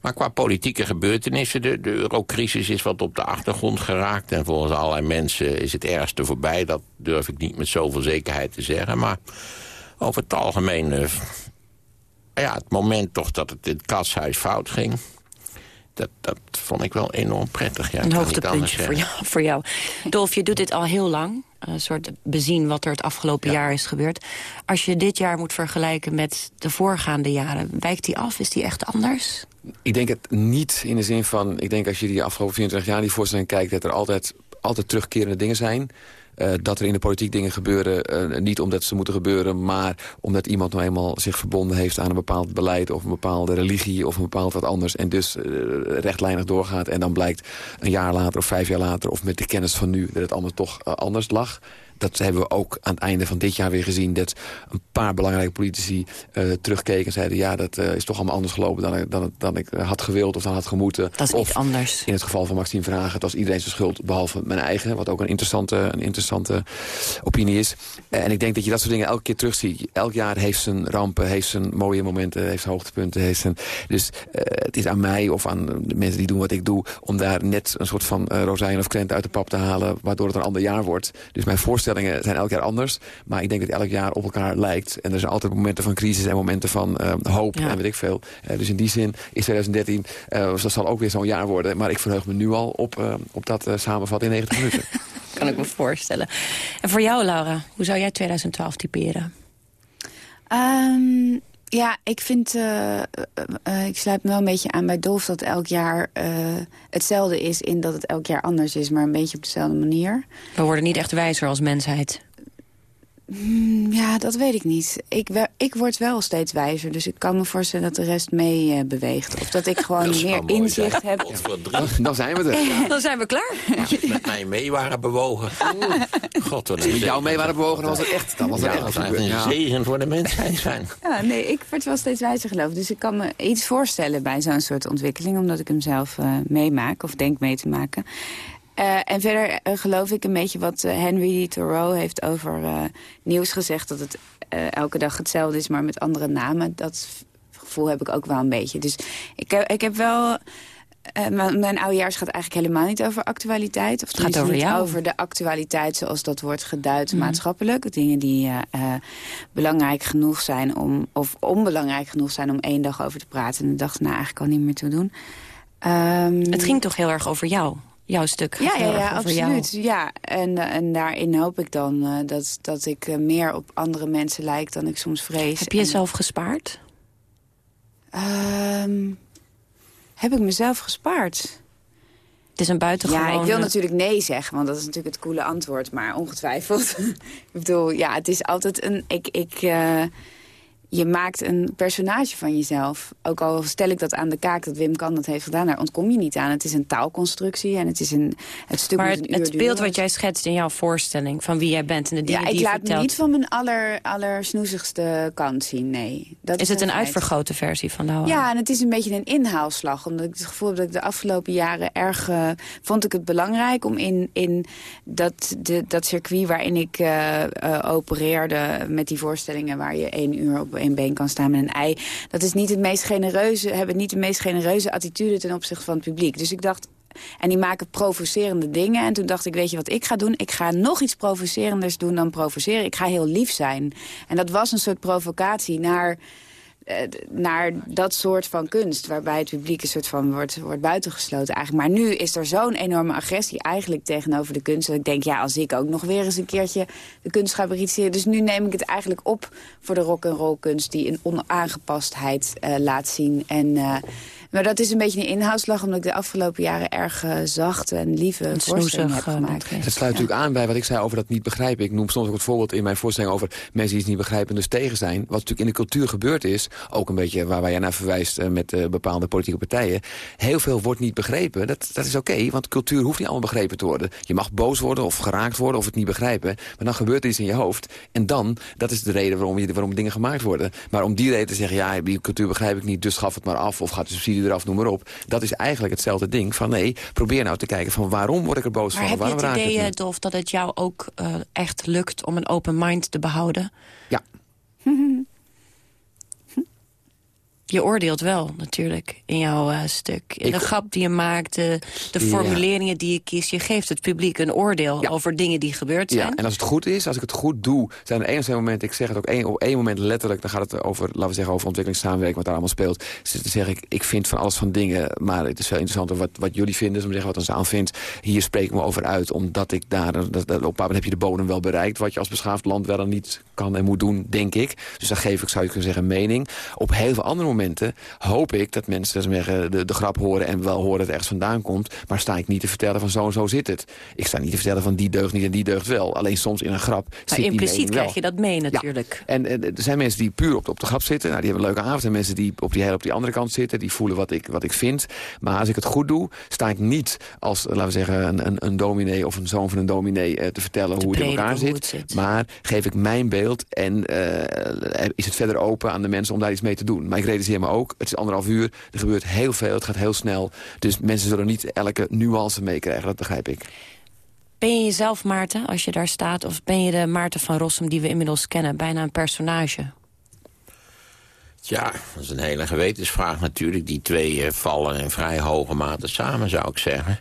Maar qua politieke gebeurtenissen, de, de eurocrisis is wat op de achtergrond geraakt. En volgens allerlei mensen is het ergste voorbij. Dat durf ik niet met zoveel zekerheid te zeggen. Maar over het algemeen, eh, ja, het moment toch dat het in het katshuis fout ging... Dat, dat vond ik wel enorm prettig. Ja, een hoogtepuntje voor jou, voor jou. Dolf, je doet dit al heel lang. Een soort bezien wat er het afgelopen jaar is gebeurd. Als je dit jaar moet vergelijken met de voorgaande jaren... wijkt die af? Is die echt anders? Ik denk het niet in de zin van... ik denk als je die afgelopen 24 jaar die voorstelling kijkt... dat er altijd, altijd terugkerende dingen zijn... Eh, dat er in de politiek dingen gebeuren, eh, niet omdat ze moeten gebeuren... maar omdat iemand nou eenmaal zich verbonden heeft aan een bepaald beleid... of een bepaalde religie of een bepaald wat anders... en dus eh, rechtlijnig doorgaat en dan blijkt een jaar later of vijf jaar later... of met de kennis van nu dat het allemaal toch anders lag dat hebben we ook aan het einde van dit jaar weer gezien... dat een paar belangrijke politici uh, terugkeken en zeiden... ja, dat uh, is toch allemaal anders gelopen dan, ik- dan, dan ik had gewild of dan had gemoeten. Dat is of niet anders. in het geval van Maxime Vragen, het was iedereen zijn schuld... behalve mijn eigen, wat ook een interessante, een interessante opinie is. Eh, en ik denk dat je dat soort dingen elke keer terugziet. Elk jaar heeft zijn rampen, heeft zijn mooie momenten... heeft zijn hoogtepunten. Heeft zijn, dus eh, het is aan mij of aan de mensen die doen wat ik doe... om daar net een soort van eh, rozijn of krent uit de pap te halen... waardoor het een ander jaar wordt. Dus mijn voorstellingen zijn elk jaar anders. Maar ik denk dat elk jaar op elkaar lijkt. En er zijn altijd momenten van crisis en momenten van eh, hoop en weet ik veel. Eh, dus in die zin is 2013, eh dat zal ook weer zo'n jaar worden. Maar ik verheug me nu al op, eh, op dat eh, samenvatten in 90 minuten. *laughs* Kan ik me voorstellen. En voor jou, Laura, hoe zou jij 2012 typeren? Ehm, ja, ik vind... eh, eh, eh, ik sluit me wel een beetje aan bij Dolf dat elk jaar hetzelfde is... in dat het elk jaar anders is, maar een beetje op dezelfde manier. We worden niet echt wijzer als mensheid. Hmm, ja, dat weet ik niet. Ik, ik word wel steeds wijzer, dus ik kan me voorstellen dat de rest mee eh, beweegt. Of dat ik *laughs* gewoon Dat meer mooi inzicht zijn. heb. Dan zijn we er. *laughs* Dan zijn we klaar. Als ze met mij mee waren bewogen. God, wat een Met jou mee waren bewogen, dan was het echt. Dan was het Ja, echt een ja. zegen voor de mensheid zijn. Ja, nee, ik word wel steeds wijzer geloof ik. Dus ik kan me iets voorstellen bij zo'n soort ontwikkeling... omdat ik hem zelf eh, meemaak of denk mee te maken. Eh, en verder eh, geloof ik een beetje wat eh, Henry Thoreau heeft over nieuws gezegd... dat het elke dag hetzelfde is, maar met andere namen. Dat gevoel heb ik ook wel een beetje. Dus ik, heb- ik heb wel... mijn, oudejaars gaat eigenlijk helemaal niet over actualiteit. Of Het gaat over niet jou. over de actualiteit zoals dat wordt geduid Mhm. maatschappelijk. Dingen die belangrijk genoeg zijn om, of onbelangrijk genoeg zijn om één dag over te praten. En de dag na eigenlijk al niet meer te doen. Ehm, Het ging toch heel erg over jou? Jouw stuk gaat ja, ja, jou. absoluut. Ja, en, eh, en daarin hoop ik dan eh, dat, dat ik eh, meer op andere mensen lijk dan ik soms vrees. Heb je En, jezelf gespaard? ehm, heb ik mezelf gespaard? Het is een buitengewoon... Ja, ik wil natuurlijk nee zeggen, want dat is natuurlijk het coole antwoord. Maar ongetwijfeld. *laughs* ik bedoel, ja, het is altijd een... Ik, ik, je maakt een personage van jezelf. Ook al stel ik dat aan de kaak dat Wim Kan dat heeft gedaan... daar ontkom je niet aan. Het is een taalconstructie en het is een... Het stuk Maar het, beeld wat jij schetst in jouw voorstelling... van wie jij bent en de dingen Ja, die ik je laat me vertelt... niet van mijn aller, allersnoezigste kant zien, nee. Dat is het een feit. uitvergrote versie van Laura? Ja, en het is een beetje een inhaalslag. Omdat ik het gevoel heb dat ik de afgelopen jaren erg... eh, vond ik het belangrijk om in, in dat, de, dat circuit waarin ik eh, eh, opereerde... met die voorstellingen waar je één uur op één been kan staan met een ei... dat is niet het meest genereuze, hebben niet de meest genereuze attitude ten opzichte van het publiek. Dus ik dacht... En die maken provocerende dingen. En toen dacht ik, weet je wat ik ga doen? Ik ga nog iets provocerenders doen dan provoceren. Ik ga heel lief zijn. En dat was een soort provocatie naar naar dat soort van kunst. Waarbij het publiek een soort van wordt, wordt buitengesloten eigenlijk. Maar nu is er zo'n enorme agressie eigenlijk tegenover de kunst. Dat ik denk, ja, als ik ook nog weer eens een keertje de kunst ga. Dus nu neem ik het eigenlijk op voor de rock roll kunst die een onaangepastheid eh, laat zien. En, eh, Maar dat is een beetje een inhoudsslag... omdat ik de afgelopen jaren erg eh, zachte en lieve voorstellingen heb snoezig, eh, gemaakt. Het sluit natuurlijk aan bij wat ik zei over dat niet begrijpen. Ik noem soms ook het voorbeeld in mijn voorstelling over mensen die het niet begrijpen en dus tegen zijn. Wat natuurlijk in de cultuur gebeurd is, ook een beetje waar jij naar verwijst eh, met eh, bepaalde politieke partijen. Heel veel wordt niet begrepen. Dat, dat is oké, want cultuur hoeft niet allemaal begrepen te worden. Je mag boos worden of geraakt worden of het niet begrijpen. Maar dan gebeurt er iets in je hoofd. En dan, dat is de reden waarom, je, waarom dingen gemaakt worden. Maar om die reden te zeggen, ja, die cultuur begrijp ik niet, dus schaf het maar af of gaat de subsidie eraf, noem maar op. Dat is eigenlijk hetzelfde ding van nee, probeer nou te kijken van waarom word ik er boos Maar van? heb je waarom het raakt idee, eh, Dolf, dat het jou ook eh, echt lukt om een open mind te behouden? Ja. *laughs* Je oordeelt wel, natuurlijk, in jouw eh, stuk. In Ik- de grap die je maakt, de, de Ja. formuleringen die je kiest. Je geeft het publiek een oordeel over dingen die gebeurd zijn. Ja, en als het goed is, als ik het goed doe... zijn er één of twee momenten, ik zeg het ook één, op één moment letterlijk... dan gaat het over, laten we zeggen, over ontwikkelingssamenwerking... wat daar allemaal speelt. Dus dan zeg ik, ik vind van alles van dingen... maar het is veel interessanter wat, wat jullie vinden, om te zeggen wat een zaal vindt. Hier spreek ik me over uit, omdat ik daar... Dat, dat, op een bepaald moment heb je de bodem wel bereikt... wat je als beschaafd land wel en niet kan en moet doen, denk ik. Dus dan geef ik, zou je kunnen zeggen, mening. Op heel veel andere momenten hoop ik dat mensen zeggen, de, de grap horen... en wel horen dat het ergens vandaan komt... maar sta ik niet te vertellen van zo en zo zit het. Ik sta niet te vertellen van die deugt niet en die deugt wel. Alleen soms in een grap Maar zit die impliciet krijg je dat mee natuurlijk. En er zijn mensen die puur op de, op de grap zitten. Nou, die hebben een leuke avond. En mensen die op die, heel op die andere kant zitten. Die voelen wat ik, wat ik vind. Maar als ik het goed doe, sta ik niet als, laten we zeggen, een, een, een dominee of een zoon van een dominee eh, te vertellen hoe het in elkaar zit. het zit. Maar geef ik mijn beeld en eh, is het verder open aan de mensen om daar iets mee te doen. Maar ik realiseer me ook, het is anderhalf uur. Er gebeurt heel veel, het gaat heel snel. Dus mensen zullen niet elke nuance meekrijgen, dat begrijp ik. Ben je jezelf, Maarten, als je daar staat? Of ben je de Maarten van Rossum die we inmiddels kennen? Bijna een personage. Ja, dat is een hele gewetensvraag natuurlijk. Die twee eh, vallen in vrij hoge mate samen, zou ik zeggen.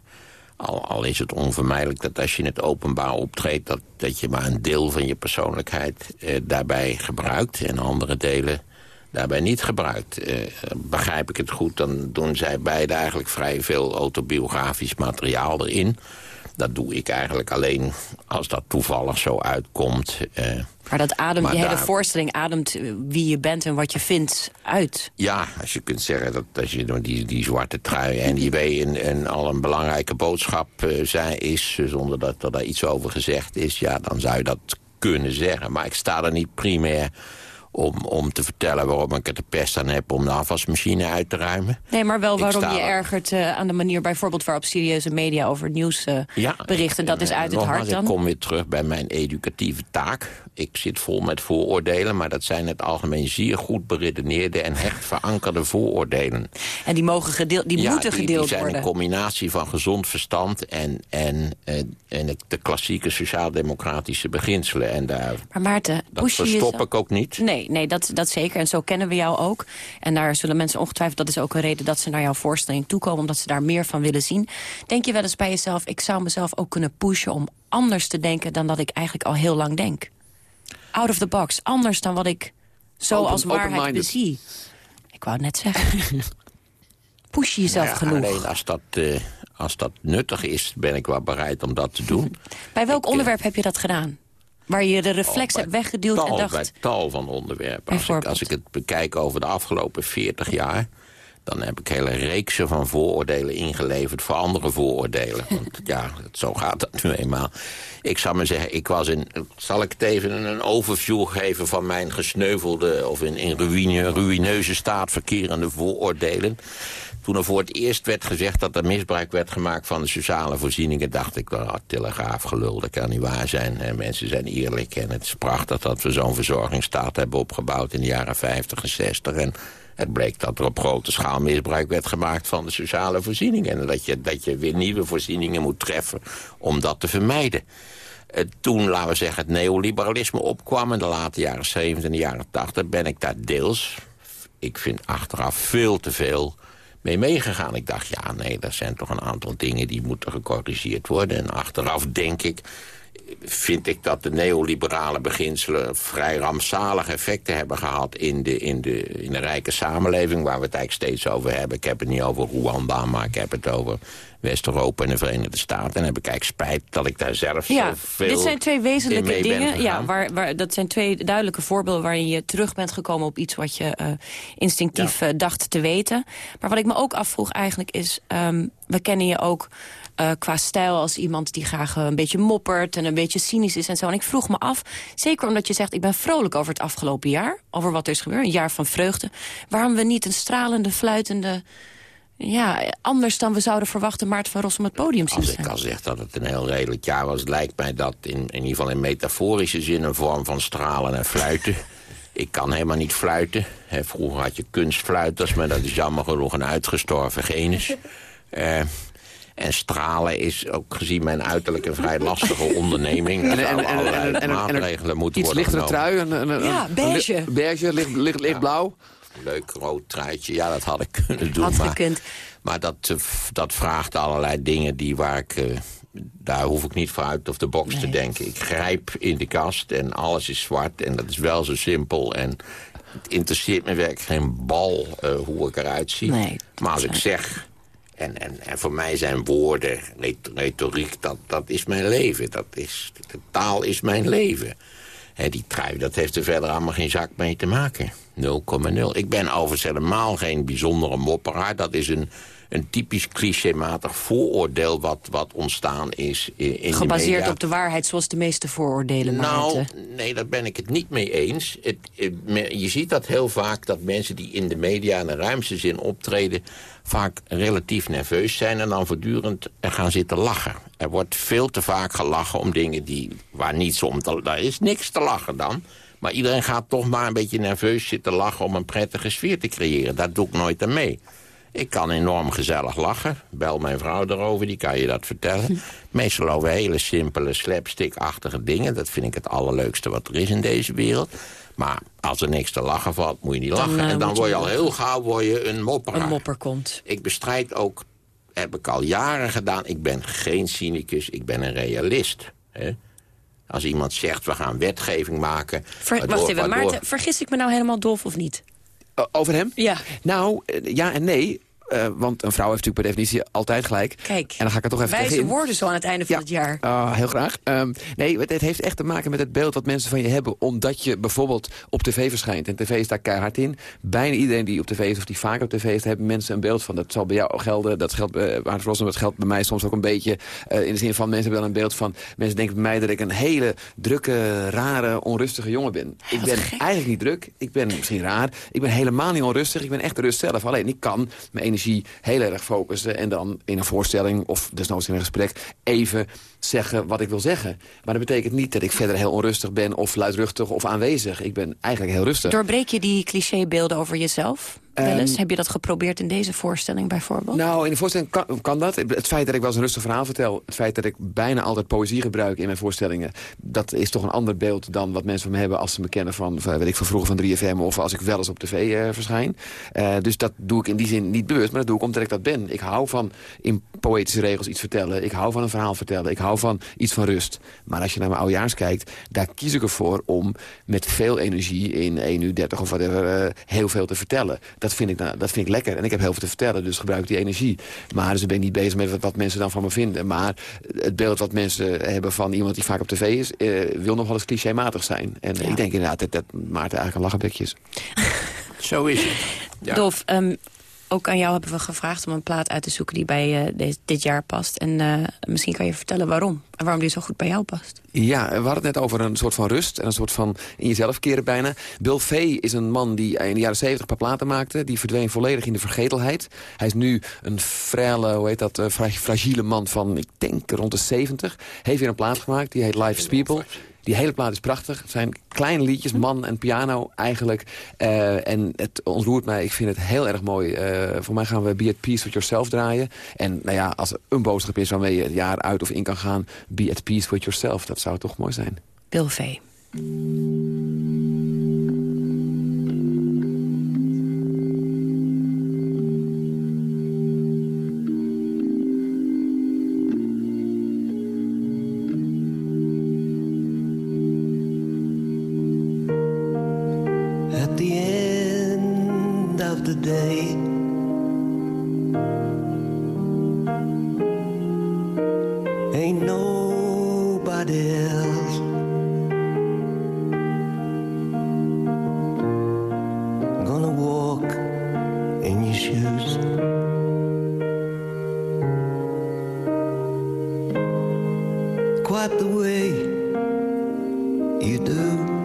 Al, al is het onvermijdelijk dat als je in het openbaar optreedt... dat, dat je maar een deel van je persoonlijkheid eh, daarbij gebruikt... en andere delen daarbij niet gebruikt. Eh, begrijp ik het goed, dan doen zij beide eigenlijk vrij veel autobiografisch materiaal erin. Dat doe ik eigenlijk alleen als dat toevallig zo uitkomt... eh, Maar dat ademt, Maar je hele voorstelling ademt eh, wie je bent en wat je vindt uit. Ja, als je kunt zeggen dat als je door die, die zwarte trui en die wee een, een, al een belangrijke boodschap eh, zij is, zonder dat er daar iets over gezegd is, ja, dan zou je dat kunnen zeggen. Maar ik sta er niet primair om, om te vertellen waarom ik er de pest aan heb om de afwasmachine uit te ruimen. Nee, maar wel waarom je er- ergert eh, aan de manier bijvoorbeeld waarop serieuze media over het nieuws eh, Ja, berichten. Dat is uit het nogmaals, hart dan. Ik kom weer terug bij mijn educatieve taak. Ik zit vol met vooroordelen, maar dat zijn het algemeen zeer goed beredeneerde en hecht verankerde vooroordelen. En die, mogen gedeeld, die ja, moeten die, gedeeld die zijn worden. een combinatie van gezond verstand en, en, eh, en de, de klassieke sociaal-democratische beginselen. En daar, Maar Maarten, dat push je verstop ik ook niet. Nee, nee dat, dat zeker. En zo kennen we jou ook. En daar zullen mensen ongetwijfeld, dat is ook een reden... dat ze naar jouw voorstelling toekomen, omdat ze daar meer van willen zien. Denk je wel eens bij jezelf, ik zou mezelf ook kunnen pushen... om anders te denken dan dat ik eigenlijk al heel lang denk? Out of the box, anders dan wat ik zo Open- als waarheid bezie. Ik wou het net zeggen. *laughs* Push je jezelf Nou ja, genoeg? Alleen als dat, eh, als dat nuttig is, ben ik wel bereid om dat te doen. *laughs* Bij welk onderwerp heb je dat gedaan? Waar je de reflex Oh, hebt weggeduwd en dacht... Bij tal van onderwerpen. Als ik, als ik het bekijk over de afgelopen 40 jaar... dan heb ik hele reeksen van vooroordelen ingeleverd voor andere vooroordelen. Want *laughs* ja, zo gaat dat nu eenmaal. Ik zou maar zeggen, ik was in... Zal ik het even een overview geven van mijn gesneuvelde... of in, in ruïne, ruïneuze staat verkerende vooroordelen... Toen er voor het eerst werd gezegd dat er misbruik werd gemaakt van de sociale voorzieningen... dacht ik, wel, telegraaf gelul, dat kan niet waar zijn. En mensen zijn eerlijk en het is prachtig dat we zo'n verzorgingsstaat hebben opgebouwd... in de jaren 50 en 60. En het bleek dat er op grote schaal misbruik werd gemaakt van de sociale voorzieningen. En dat je, dat je weer nieuwe voorzieningen moet treffen om dat te vermijden. Eh, Toen, laten we zeggen, het neoliberalisme opkwam in de late jaren 70 en de jaren 80... ben ik daar deels, ik vind achteraf veel te veel mee meegegaan. Ik dacht, ja, nee, er zijn toch een aantal dingen die moeten gecorrigeerd worden. En achteraf denk ik, vind ik dat de neoliberale beginselen vrij rampzalige effecten hebben gehad in de, in, de, in de rijke samenleving, waar we het eigenlijk steeds over hebben. Ik heb het niet over Rwanda, maar ik heb het over West-Europa en de Verenigde Staten. En heb ik eigenlijk spijt dat ik daar zelf Ja, zoveel dit zijn twee wezenlijke dingen. Ja, waar, waar, dat zijn twee duidelijke voorbeelden waarin je terug bent gekomen op iets wat je eh, instinctief eh, dacht te weten. Maar wat ik me ook afvroeg eigenlijk is, ehm, we kennen je ook eh, qua stijl als iemand die graag eh, een beetje moppert en een beetje cynisch is en zo. En ik vroeg me af, zeker omdat je zegt, ik ben vrolijk over het afgelopen jaar, over wat er is gebeurd, een jaar van vreugde, waarom we niet een stralende, fluitende, ja, anders dan we zouden verwachten Maarten van Rossum het podium zien Als ik al zeg dat het een heel redelijk jaar was... lijkt mij dat in, in ieder geval in metaforische zin... een vorm van stralen en fluiten. *laughs* ik kan helemaal niet fluiten. Vroeger had je kunstfluiters, maar dat is jammer genoeg een uitgestorven genus. Eh, en stralen is ook gezien mijn uiterlijk een vrij lastige *laughs* onderneming. Er En- en- en- allerlei en- en- en- maatregelen moeten Iets worden lichtere trui. Een, een, een- Ja, beige. beige, licht, licht, lichtblauw. Leuk rood truitje, ja, dat had ik *laughs* kunnen doen. Had maar, gekund. maar dat, eh, dat vraagt allerlei dingen die waar ik... eh, daar hoef ik niet voor uit of de box te denken. Ik grijp in de kast en alles is zwart. En dat is wel zo simpel. En het interesseert me werkelijk geen bal hoe ik eruit zie. Nee, maar als ik zeg... En, en, en voor mij zijn woorden, ret- retoriek, dat, dat is mijn leven. Dat is, de taal is mijn leven. En die trui, dat heeft er verder allemaal geen zak mee te maken. 0,0. Ik ben overigens helemaal geen bijzondere mopperaar. Dat is een, een typisch clichématig vooroordeel wat, wat ontstaan is in, in de Gebaseerd media. op de waarheid, zoals de meeste vooroordelen Nou, nee, daar ben ik het niet mee eens. Het, me- je ziet dat heel vaak, dat mensen die in de media in de ruimste zin optreden... vaak relatief nerveus zijn en dan voortdurend gaan zitten lachen. Er wordt veel te vaak gelachen om dingen die, waar niets om te... Daar is niks te lachen dan. Maar iedereen gaat toch maar een beetje nerveus zitten lachen... om een prettige sfeer te creëren. Daar doe ik nooit aan mee. Ik kan enorm gezellig lachen. Bel mijn vrouw erover, die kan je dat vertellen. *laughs* Meestal over hele simpele, slapstick-achtige dingen. Dat vind ik het allerleukste wat er is in deze wereld. Maar als er niks te lachen valt, moet je niet Dan, lachen. eh, en dan je word je al heel gauw word je een mopperaar. Een mopper komt. Ik bestrijd ook, heb ik al jaren gedaan... ik ben geen cynicus, ik ben een realist. Hè? Als iemand zegt, we gaan wetgeving maken... Ver- waardoor- wacht even, waardoor- Maarten, vergis ik me nou helemaal dof of niet? Over hem? Ja. Nou, eh, ja en nee. Eh, want een vrouw heeft natuurlijk per definitie altijd gelijk. Kijk, en dan ga ik er toch even wijze woorden zo aan het einde van het jaar. Ah, heel graag. Ehm, nee, het, heeft echt te maken met het beeld wat mensen van je hebben. Omdat je bijvoorbeeld op tv verschijnt. En tv is daar keihard in. Bijna iedereen die op tv is of die vaak op tv is... hebben mensen een beeld van. Dat zal bij jou gelden. Dat geldt Rossum. Dat geldt bij mij soms ook een beetje. eh, in de zin van mensen hebben dan een beeld van... Mensen denken bij mij dat ik een hele drukke, rare, onrustige jongen ben. ik ben eigenlijk niet druk. Ik ben misschien raar. Ik ben helemaal niet onrustig. Ik ben echt rust zelf. Alleen ik kan mijn heel erg focussen. En dan in een voorstelling of desnoods in een gesprek... even zeggen wat ik wil zeggen. Maar dat betekent niet dat ik verder heel onrustig ben... of luidruchtig of aanwezig. Ik ben eigenlijk heel rustig. Doorbreek je die clichébeelden over jezelf? Wel eens? Ehm, Heb je dat geprobeerd in deze voorstelling bijvoorbeeld? Nou, in de voorstelling kan, kan dat. Het feit dat ik wel eens een rustig verhaal vertel... het feit dat ik bijna altijd poëzie gebruik in mijn voorstellingen... dat is toch een ander beeld dan wat mensen van me hebben... als ze me kennen van, weet ik, van vroeger van 3FM... of als ik wel eens op tv eh, verschijn. Eh, dus dat doe ik in die zin niet bewust, maar dat doe ik omdat ik dat ben. Ik hou van in poëtische regels iets vertellen. Ik hou van een verhaal vertellen. Ik hou van iets van rust. Maar als je naar mijn oudejaars kijkt... daar kies ik ervoor om met veel energie in 1 uur 30 of whatever... eh, heel veel te vertellen. Dat vind, ik, nou, dat vind ik lekker. En ik heb heel veel te vertellen, dus gebruik ik die energie. Maar dus ik ben niet bezig met wat, wat mensen dan van me vinden. Maar het beeld wat mensen hebben van iemand die vaak op tv is... eh, wil nog wel eens clichématig zijn. En ik denk inderdaad dat, dat Maarten eigenlijk een lachenbekje is. *laughs* Zo is het. Ja. Dolf, ehm, ook aan jou hebben we gevraagd om een plaat uit te zoeken die bij de- dit jaar past. En eh, misschien kan je vertellen waarom. En waarom die zo goed bij jou past. Ja, we hadden het net over een soort van rust en een soort van in jezelf keren bijna. Bill Fay is een man die in de jaren 70 een paar platen maakte. Die verdween volledig in de vergetelheid. Hij is nu een frele, hoe heet dat, eh, fra- fragiele man van, ik denk rond de 70. Heeft weer een plaat gemaakt, die heet Life is People. Die hele plaat is prachtig. Het zijn kleine liedjes, man en piano eigenlijk. Eh, en het ontroert mij. Ik vind het heel erg mooi. Eh, voor mij gaan we Be at Peace with Yourself draaien. En nou ja, als er een boodschap is waarmee je het jaar uit of in kan gaan... Be at Peace with Yourself. Dat zou toch mooi zijn. Bill V. do.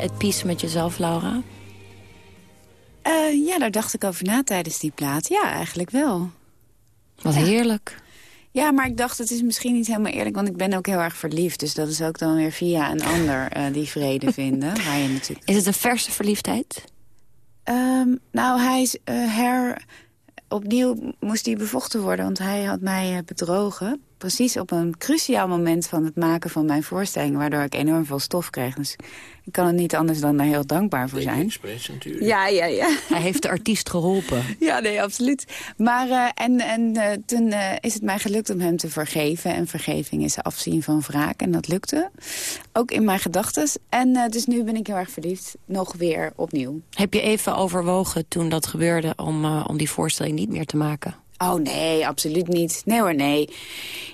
At peace met jezelf, Laura? Eh, ja, daar dacht ik over na tijdens die plaat. Ja, eigenlijk wel. Wat heerlijk. Ja, maar ik dacht, het is misschien niet helemaal eerlijk... want ik ben ook heel erg verliefd. Dus dat is ook dan weer via een ander eh, die vrede *laughs* vinden. Waar je natuurlijk... Is het een verse verliefdheid? Ehm, nou, hij is eh, her... Opnieuw moest hij bevochten worden, want hij had mij bedrogen. Precies op een cruciaal moment van het maken van mijn voorstelling... waardoor ik enorm veel stof kreeg. Dus ik kan het niet anders dan daar heel dankbaar voor zijn. Express natuurlijk. Ja, ja, ja. Hij heeft de artiest geholpen. *laughs* Ja, nee, absoluut. Maar eh, en, en eh, toen eh, is het mij gelukt om hem te vergeven. En vergeving is afzien van wraak. En dat lukte. Ook in mijn gedachten. En eh, dus nu ben ik heel erg verliefd. Nog weer opnieuw. Heb je even overwogen toen dat gebeurde om, om die voorstelling niet meer te maken? Oh nee, absoluut niet. Nee hoor, nee.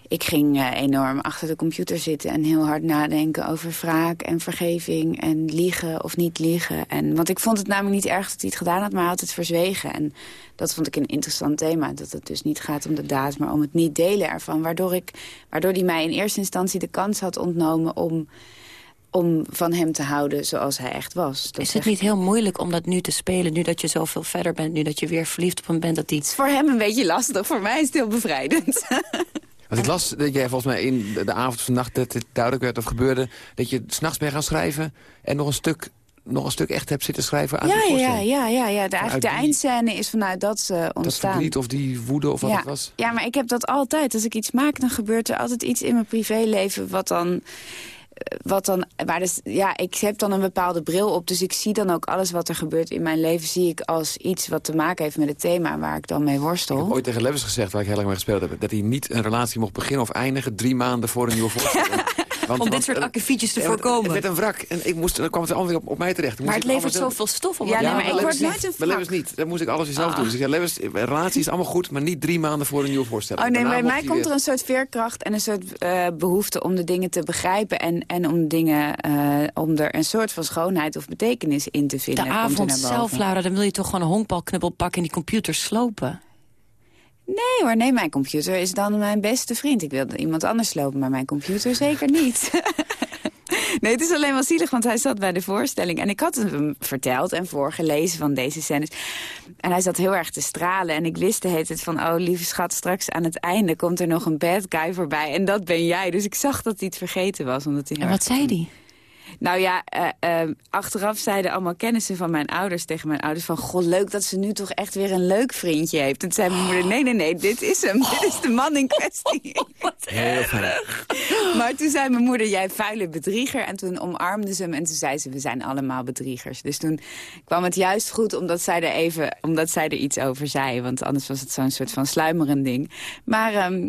Ik ging eh, enorm achter de computer zitten en heel hard nadenken over wraak en vergeving en liegen of niet liegen. En, want ik vond het namelijk niet erg dat hij het gedaan had, maar hij had het verzwegen. En dat vond ik een interessant thema. Dat het dus niet gaat om de daad, maar om het niet delen ervan. Waardoor, ik, waardoor hij mij in eerste instantie de kans had ontnomen om om van hem te houden zoals hij echt was. Dat Is het niet heel moeilijk om dat nu te spelen, nu dat je zoveel verder bent, nu dat je weer verliefd op hem bent? Dat die... Het is voor hem een beetje lastig, voor mij is het heel bevrijdend. *laughs* Want ik las dat jij volgens mij in de, de avond of de nacht dat het duidelijk werd of gebeurde... dat je s'nachts bent gaan schrijven en nog een stuk nog een stuk echt hebt zitten schrijven aan Ja, die ja, ja, ja, ja. De, eigenlijk de die- eindscène is vanuit dat eh, Dat ontstaan. verdriet of die woede of wat ja. het was. Ja, maar ik heb dat altijd. Als ik iets maak, dan gebeurt er altijd iets in mijn privéleven... wat dan... Wat dan, maar dus, ja, ik heb dan een bepaalde bril op, dus ik zie dan ook alles wat er gebeurt in mijn leven... zie ik als iets wat te maken heeft met het thema waar ik dan mee worstel. Ik heb ooit tegen Lewis gezegd, waar ik heel lang mee gespeeld heb... dat hij niet een relatie mocht beginnen of eindigen drie maanden voor een nieuwe voorstelling. *laughs* Want- Om dit soort akkefietjes te voorkomen. Het werd een wrak en ik moest, dan kwam het allemaal weer op, op mij terecht. Maar het levert zoveel stof op. Ja, nee, maar ik word nooit niet. een wrak. niet. Dat moest ik alles weer zelf Ah. doen. Dus ik zei, relatie is allemaal goed, maar niet drie maanden voor een nieuwe voorstelling. Oh nee, bij mij komt weer- er een soort veerkracht en een soort eh, behoefte om de dingen te begrijpen... en, en om, dingen, eh, om er een soort van schoonheid of betekenis in te vinden. De avond zelf, Laura, dan wil je toch gewoon een honkbalknuppel pakken... en die computer slopen. Nee hoor, nee, mijn computer is dan mijn beste vriend. Ik wilde iemand anders lopen, maar mijn computer zeker niet. *laughs* nee, het is alleen wel zielig, want hij zat bij de voorstelling. En ik had het hem verteld en voorgelezen van deze scènes. En hij zat heel erg te stralen. En ik wist de hele tijd van, oh lieve schat, straks aan het einde komt er nog een bad guy voorbij. En dat ben jij. Dus ik zag dat hij het vergeten was. Omdat hij En wat zei die? Nou ja, eh, eh, achteraf zeiden allemaal kennissen van mijn ouders tegen mijn ouders van... goh, leuk dat ze nu toch echt weer een leuk vriendje heeft. En toen zei mijn moeder, nee, nee, nee, dit is hem. Dit is de man in kwestie. *laughs* Heel fijn. maar toen zei mijn moeder, jij vuile bedrieger. En toen omarmde ze hem en toen zei ze, we zijn allemaal bedriegers. Dus toen kwam het juist goed omdat zij er even omdat zij er iets over zei. Want anders was het zo'n soort van sluimerend ding. Maar... ehm,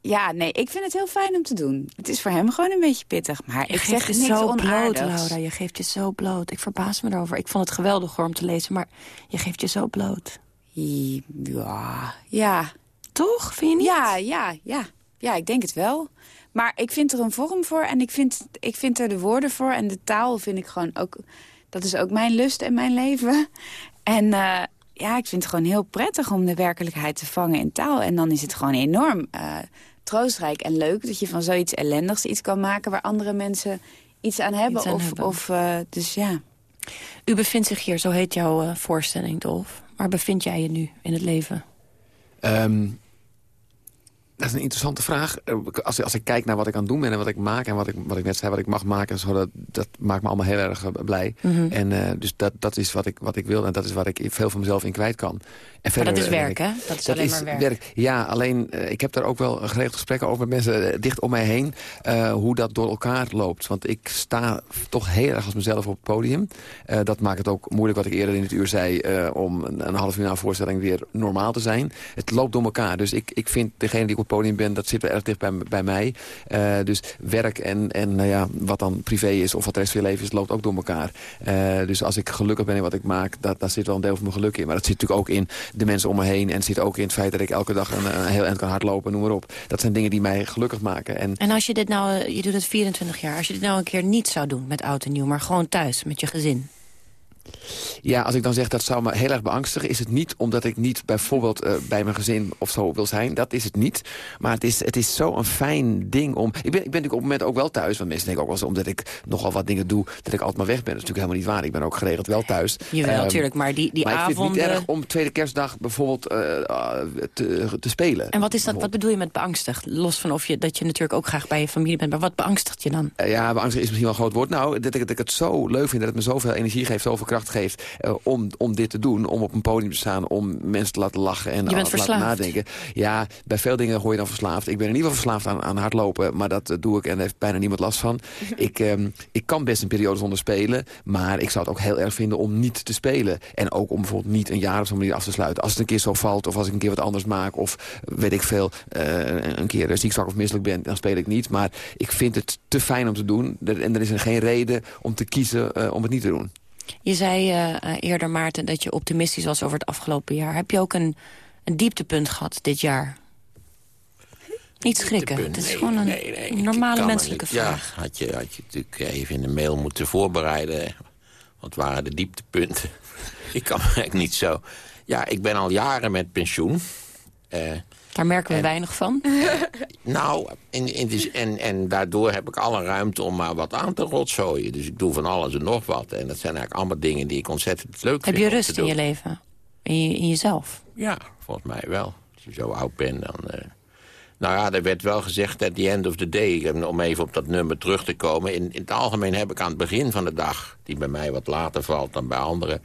ja, nee, ik vind het heel fijn om te doen. Het is voor hem gewoon een beetje pittig. Maar Je ik zeg je niks zo bloot. Laura. Je geeft je zo bloot. Ik verbaas me erover. Ik vond het geweldig hoor, om te lezen, maar je geeft je zo bloot. Ja, ja. Toch? Vind je niet? Ja, ja, ja. Ja, ik denk het wel. Maar ik vind er een vorm voor en ik vind, ik vind er de woorden voor. En de taal vind ik gewoon ook... Dat is ook mijn lust en mijn leven. *laughs* En eh, ja, ik vind het gewoon heel prettig om de werkelijkheid te vangen in taal. En dan is het gewoon enorm eh, troostrijk en leuk... dat je van zoiets ellendigs iets kan maken... waar andere mensen iets aan hebben. Iets aan of, hebben. Of, eh, dus ja. U bevindt zich hier, zo heet jouw eh, voorstelling, Dolf. Waar bevind jij je nu in het leven? Ehm, dat is een interessante vraag. Eh, Als, als ik kijk naar wat ik aan het doen ben en wat ik maak... en wat ik, wat ik net zei, wat ik mag maken... Zo, dat, dat maakt me allemaal heel erg eh, blij. Mhm. En eh, dus dat, dat is wat ik, wat ik wil en dat is waar ik veel van mezelf in kwijt kan. En Maar verder, dat is werk, hè? Dat is alleen maar werk. Ja, alleen ik heb daar ook wel geregeld gesprekken over met mensen dicht om mij heen. hoe dat door elkaar loopt. Want ik sta toch heel erg als mezelf op het podium. Dat maakt het ook moeilijk wat ik eerder in het uur zei... om een, een half uur na voorstelling weer normaal te zijn. Het loopt door elkaar. Dus ik, ik vind degene die ik op podium ben... dat zit wel erg dicht bij, bij mij. Eh, dus werk en, en nou ja, wat dan privé is of wat de rest van je leven is... loopt ook door elkaar. Eh, dus als ik gelukkig ben in wat ik maak... Dat, daar zit wel een deel van mijn geluk in. Maar dat zit natuurlijk ook in de mensen om me heen. En zit ook in het feit dat ik elke dag een, een heel eind kan hardlopen. Noem maar op. Dat zijn dingen die mij gelukkig maken. En En als je dit nou, eh, je doet het 24 jaar... als je dit nou een keer niet zou doen met oud en nieuw... maar gewoon thuis, met je gezin... Ja, als ik dan zeg dat zou me heel erg beangstigen... is het niet omdat ik niet bijvoorbeeld eh, bij mijn gezin of zo wil zijn. Dat is het niet. Maar het is, het is zo'n fijn ding om... Ik ben, ik ben natuurlijk op het moment ook wel thuis. Want mensen denken ook wel eens omdat ik nogal wat dingen doe... dat ik altijd maar weg ben. Dat is natuurlijk helemaal niet waar. Ik ben ook geregeld wel thuis. Jawel, Ehm, natuurlijk, maar die, die maar ik vind het avonden... niet erg om tweede kerstdag bijvoorbeeld eh, eh, te, te spelen. En wat, is dat, wat bedoel je met beangstigd? Los van of je, dat je natuurlijk ook graag bij je familie bent... maar wat beangstigt je dan? Eh, ja, beangstigend is misschien wel een groot woord. Nou, dat ik, dat ik het zo leuk vind, dat het me zoveel energie geeft, zoveel kracht geeft... eh, om, om dit te doen, om op een podium te staan, om mensen te laten lachen en te laten verslaafd. nadenken. Ja, bij veel dingen word je dan verslaafd. Ik ben in ieder geval verslaafd aan, aan hardlopen, maar dat eh, doe ik en daar heeft bijna niemand last van. *laughs* ik, ehm, ik kan best een periode zonder spelen, maar ik zou het ook heel erg vinden om niet te spelen. En ook om bijvoorbeeld niet een jaar op zo'n manier af te sluiten. Als het een keer zo valt, of als ik een keer wat anders maak, of weet ik veel, eh, een keer ziek, zwak of misselijk ben, dan speel ik niet. Maar ik vind het te fijn om te doen. En er is er geen reden om te kiezen eh, om het niet te doen. Je zei eh, eh, eerder, Maarten, dat je optimistisch was over het afgelopen jaar. Heb je ook een, een dieptepunt gehad dit jaar? Niet schrikken. Het is Nee, gewoon een nee, nee, ik normale menselijke niet. vraag. Ja, had je, had je natuurlijk even in de mail moeten voorbereiden. Wat waren de dieptepunten? *laughs* ik kan eigenlijk niet zo... Ja, ik ben al jaren met pensioen. Eh, Daar merken we weinig van. *laughs* Nou, en, en, dus- en, en daardoor heb ik alle ruimte om maar wat aan te rotzooien. Dus ik doe van alles en nog wat. En dat zijn eigenlijk allemaal dingen die ik ontzettend leuk Heb vind je om te rust in je leven? In, je, in jezelf? Ja, volgens mij wel. Als je zo oud bent, dan... eh, Nou ja, er werd wel gezegd at the end of the day... om even op dat nummer terug te komen. In, in het algemeen heb ik aan het begin van de dag... die bij mij wat later valt dan bij anderen...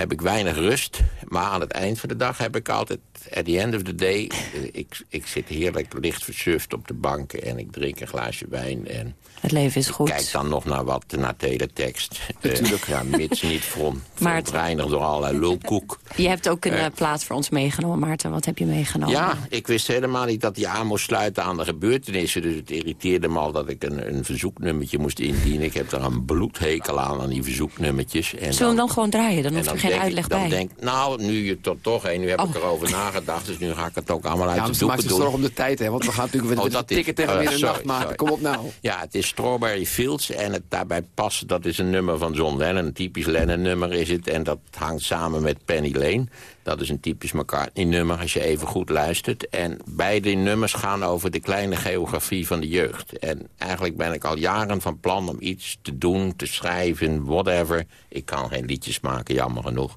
heb ik weinig rust. Maar aan het eind van de dag heb ik altijd... at the end of the day... eh, ik, ik zit heerlijk licht versuft op de bank... en ik drink een glaasje wijn en... Het leven is goed. Kijk dan nog naar wat, naar teletext. Natuurlijk. ja, mits niet van, Maar verontreinigd door allerlei lulkoek. Je hebt ook een Eh. eh, plaat voor ons meegenomen, Maarten. Wat heb je meegenomen? Ja, ik wist helemaal niet dat hij aan moest sluiten aan de gebeurtenissen. Dus het irriteerde me al dat ik een, een verzoeknummertje moest indienen. Ik heb er een bloedhekel aan, aan die verzoeknummertjes. En Zullen we hem dan gewoon draaien? Dan er dan geen denk uitleg ik, dan bij. Denk, nou, nu je tot toch, en nu heb ik erover nagedacht. Dus nu ga ik het ook allemaal uit Ja, de maakt doeken doen. zorgen om de tijd, hè? Want we gaan natuurlijk Oh, weer dat is- tikken tegen eh, weer de sorry, nacht maken. Kom op nou. Ja, het is Strawberry Fields en het daarbij past, dat is een nummer van John Lennon. Een typisch Lennon-nummer is het en dat hangt samen met Penny Lane. Dat is een typisch McCartney-nummer als je even goed luistert. En beide nummers gaan over de kleine geografie van de jeugd. En eigenlijk ben ik al jaren van plan om iets te doen, te schrijven, whatever. Ik kan geen liedjes maken, jammer genoeg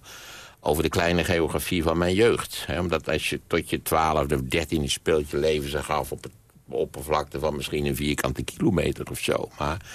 over de kleine geografie van mijn jeugd. Omdat als je tot je twaalfde of dertiende speelt je leven zich af op het oppervlakte van misschien een vierkante kilometer of zo. Maar,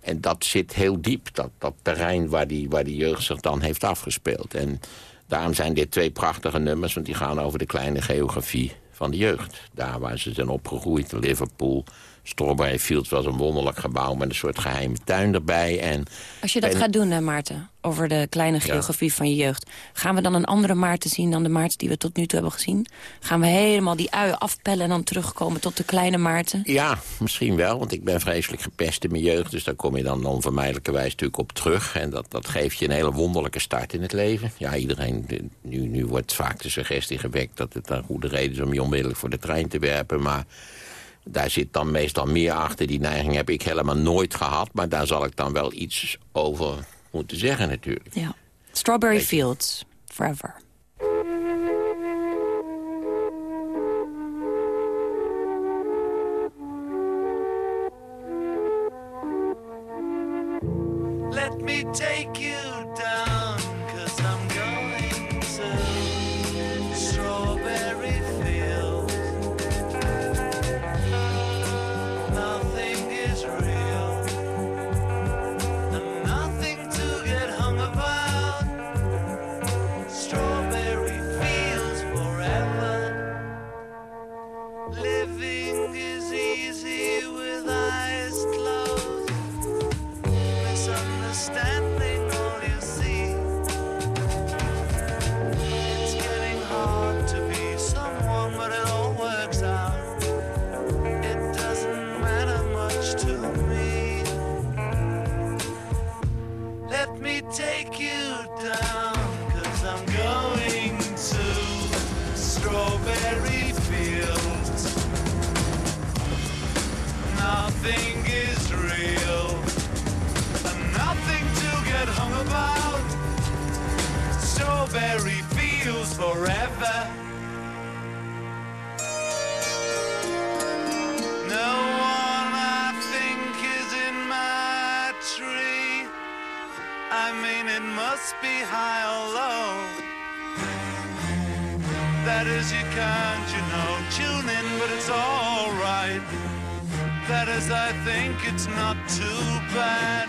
en dat zit heel diep, dat, dat terrein waar die, waar die jeugd zich dan heeft afgespeeld. En daarom zijn dit twee prachtige nummers, want die gaan over de kleine geografie van de jeugd. Daar waar ze zijn opgegroeid, Liverpool. Strawberry Fields was een wonderlijk gebouw met een soort geheime tuin erbij. En Als je dat en- gaat doen, hè, Maarten, over de kleine geografie van je jeugd... gaan we dan een andere Maarten zien dan de Maarten die we tot nu toe hebben gezien? Gaan we helemaal die uien afpellen en dan terugkomen tot de kleine Maarten? Ja, misschien wel, want ik ben vreselijk gepest in mijn jeugd... dus daar kom je dan onvermijdelijkerwijs natuurlijk op terug. En dat, dat geeft je een hele wonderlijke start in het leven. Ja, iedereen, de- nu, nu wordt vaak de suggestie gewekt... dat het een goede reden is om je onmiddellijk voor de trein te werpen... maar daar zit dan meestal meer achter. Die neiging heb ik helemaal nooit gehad... maar daar zal ik dan wel iets over moeten zeggen natuurlijk. Ja. Strawberry Fields, forever. Let me take Strawberry fields forever. No one I think is in my tree. I mean, it must be high or low. That is, you can't, you know, tune in, but it's alright. That is, I think it's not too bad.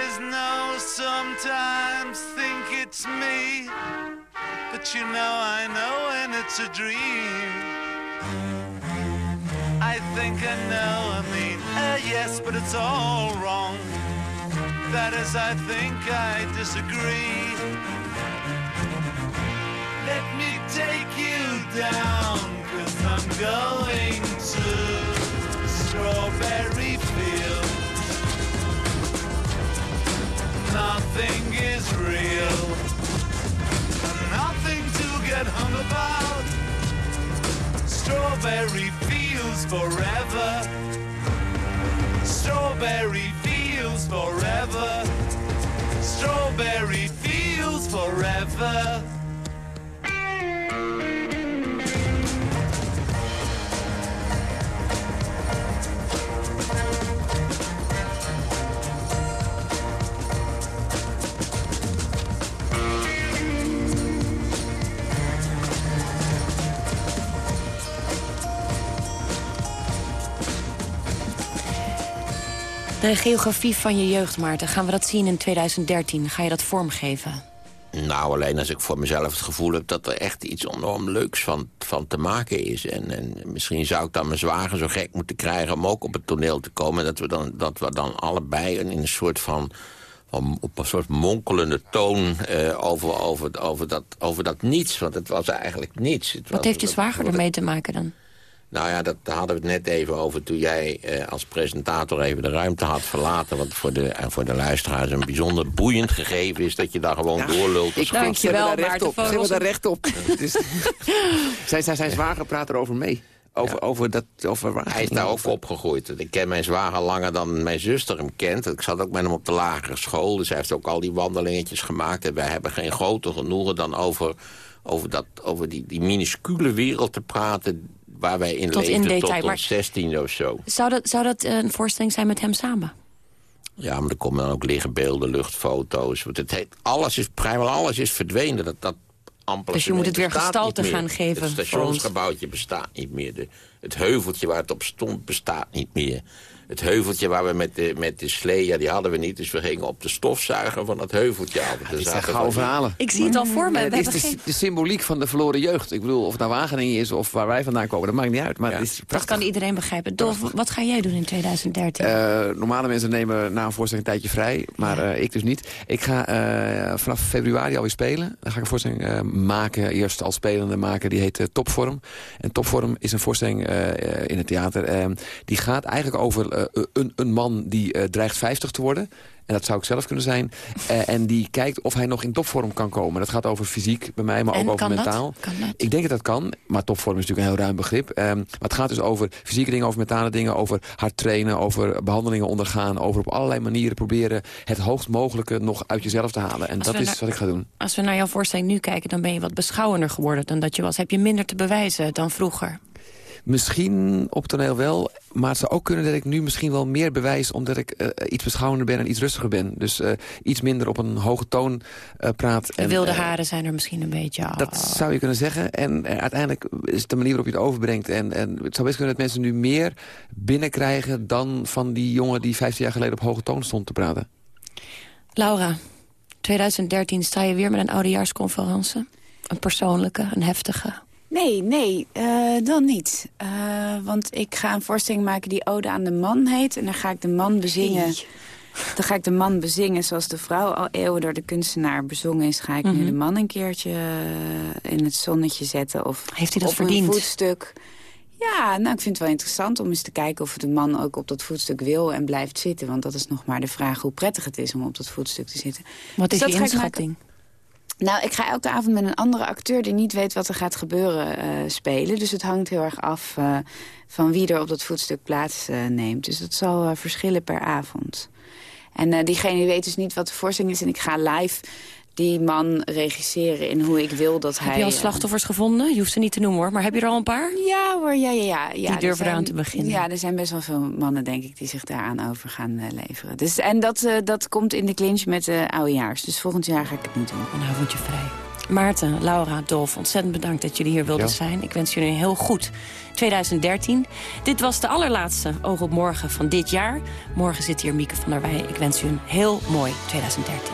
sometimes think it's me. But you know, I know when it's a dream. I think I know, I mean, uh, yes, but it's all wrong. That is, I think I disagree. Let me take you down, cause I'm going to Strawberry nothing is real. Nothing to get hung about. Strawberry fields forever. Strawberry fields forever. Strawberry fields forever. De geografie van je jeugd, Maarten, gaan we dat zien in 2013? Ga je dat vormgeven? Nou, alleen als ik voor mezelf het gevoel heb dat er echt iets enorm leuks van, van te maken is. En, en misschien zou ik dan mijn zwager zo gek moeten krijgen om ook op het toneel te komen. En dat we dan, dat we dan allebei in een soort van, van op een soort monkelende toon eh, over, over, over, dat, over dat niets. Want het was eigenlijk niets. Het Wat was- heeft je zwager ermee te maken dan? Nou ja, dat daar hadden we het net even over toen jij eh, als presentator even de ruimte had verlaten. Wat voor de, en voor de luisteraars een bijzonder boeiend gegeven is dat je daar gewoon doorlult. als Ik me daar recht op. Zet me daar recht op. Het is- *laughs* zijn, zijn, zijn zwager praat erover mee. Over, over dat, over waar. Hij is daar ook opgegroeid. Ik ken mijn zwager langer dan mijn zuster hem kent. Ik zat ook met hem op de lagere school. Dus hij heeft ook al die wandelingetjes gemaakt. En wij hebben geen groter genoegen dan over, over, dat, over die, die minuscule wereld te praten... waar wij in Tot in detail, tot maar- ons 16 of zo. Zou dat, zou dat eh, een voorstelling zijn met hem samen? Ja, maar er komen dan ook liggenbeelden, luchtfoto's. Want het heet, alles is, vrijwel alles is verdwenen. Dat, dat amper Dus je moet het weer gestalte gaan geven Het stationsgebouwtje bestaat niet meer. De, het heuveltje waar het op stond bestaat niet meer. Het heuveltje waar we met de, met de slee, ja, die hadden we niet. Dus we gingen op de stofzuiger van dat heuveltje af. Het zijn gouden verhalen. Ik zie het al voor me. Het We is de, geen- de symboliek van de verloren jeugd. Ik bedoel, of het nou Wageningen is of waar wij vandaan komen, dat maakt niet uit. Maar het is Dat prachtig. kan iedereen begrijpen. Dolf, wat ga jij doen in 2013? Eh, normale mensen nemen na een voorstelling een tijdje vrij, maar eh, ik dus niet. Ik ga eh, vanaf februari alweer spelen. Dan ga ik een voorstelling maken, eerst als spelende maken, die heet Topvorm. En Topvorm is een voorstelling eh, in het theater. eh, die gaat eigenlijk over een, een man die eh, dreigt 50 te worden. En dat zou ik zelf kunnen zijn. *laughs* Eh, en die kijkt of hij nog in topvorm kan komen. Dat gaat over fysiek bij mij, maar En ook over dat? mentaal. Dat? Ik denk dat dat kan, maar topvorm is natuurlijk een heel ruim begrip. Ehm, maar het gaat dus over fysieke dingen, over mentale dingen... over hard trainen, over behandelingen ondergaan... over op allerlei manieren proberen het hoogst mogelijke nog uit jezelf te halen. En Als dat is naar- wat ik ga doen. Als we naar jouw voorstelling nu kijken, dan ben je wat beschouwender geworden dan dat je was. Heb je minder te bewijzen dan vroeger? Misschien op toneel wel, maar het zou ook kunnen dat ik nu misschien wel meer bewijs... omdat ik eh, iets beschouwender ben en iets rustiger ben. Dus eh, iets minder op een hoge toon eh, praat. De en, wilde haren zijn er misschien een beetje. Dat zou je kunnen zeggen. En uiteindelijk is het de manier waarop je het overbrengt. En, en het zou best kunnen dat mensen nu meer binnenkrijgen... dan van die jongen die 15 jaar geleden op hoge toon stond te praten. Laura, 2013 sta je weer met een oudejaarsconferentie. Een persoonlijke, een heftige. Nee, nee, eh, dan niet. Eh, want ik ga een voorstelling maken die Ode aan de Man heet. En dan ga ik de man bezingen. Dan ga ik de man bezingen zoals de vrouw al eeuwen door de kunstenaar bezongen is. Ga ik Mhm. nu de man een keertje eh, in het zonnetje zetten. Of Heeft hij dat op verdiend? een voetstuk. Ja, nou, ik vind het wel interessant om eens te kijken of de man ook op dat voetstuk wil en blijft zitten. Want dat is nog maar de vraag hoe prettig het is om op dat voetstuk te zitten. Wat Dus is dat je inschatting? Nou, ik ga elke avond met een andere acteur die niet weet wat er gaat gebeuren eh, spelen. Dus het hangt heel erg af eh, van wie er op dat voetstuk plaats eh, neemt. Dus dat zal verschillen per avond. En diegene weet dus niet wat de voorstelling is. En ik ga live die man regisseren in hoe ik wil dat hij... Heb je al eh, slachtoffers gevonden? Je hoeft ze niet te noemen hoor, maar heb je er al een paar? ja hoor, ja, ja, ja. ja Die durven eraan te beginnen. Ja, er zijn best wel veel mannen, denk ik, die zich daaraan over gaan eh, leveren. Dus, en dat, eh, dat komt in de clinch met de oudejaars. Dus volgend jaar ga ik het niet doen. Een avondje vrij. Maarten, Laura, Dolf, ontzettend bedankt dat jullie hier wilden Ja. zijn. Ik wens jullie een heel goed 2013. Dit was de allerlaatste Oog op Morgen van dit jaar. Morgen zit hier Mieke van der Wij. Ik wens u een heel mooi 2013.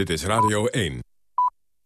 Dit is Radio 1.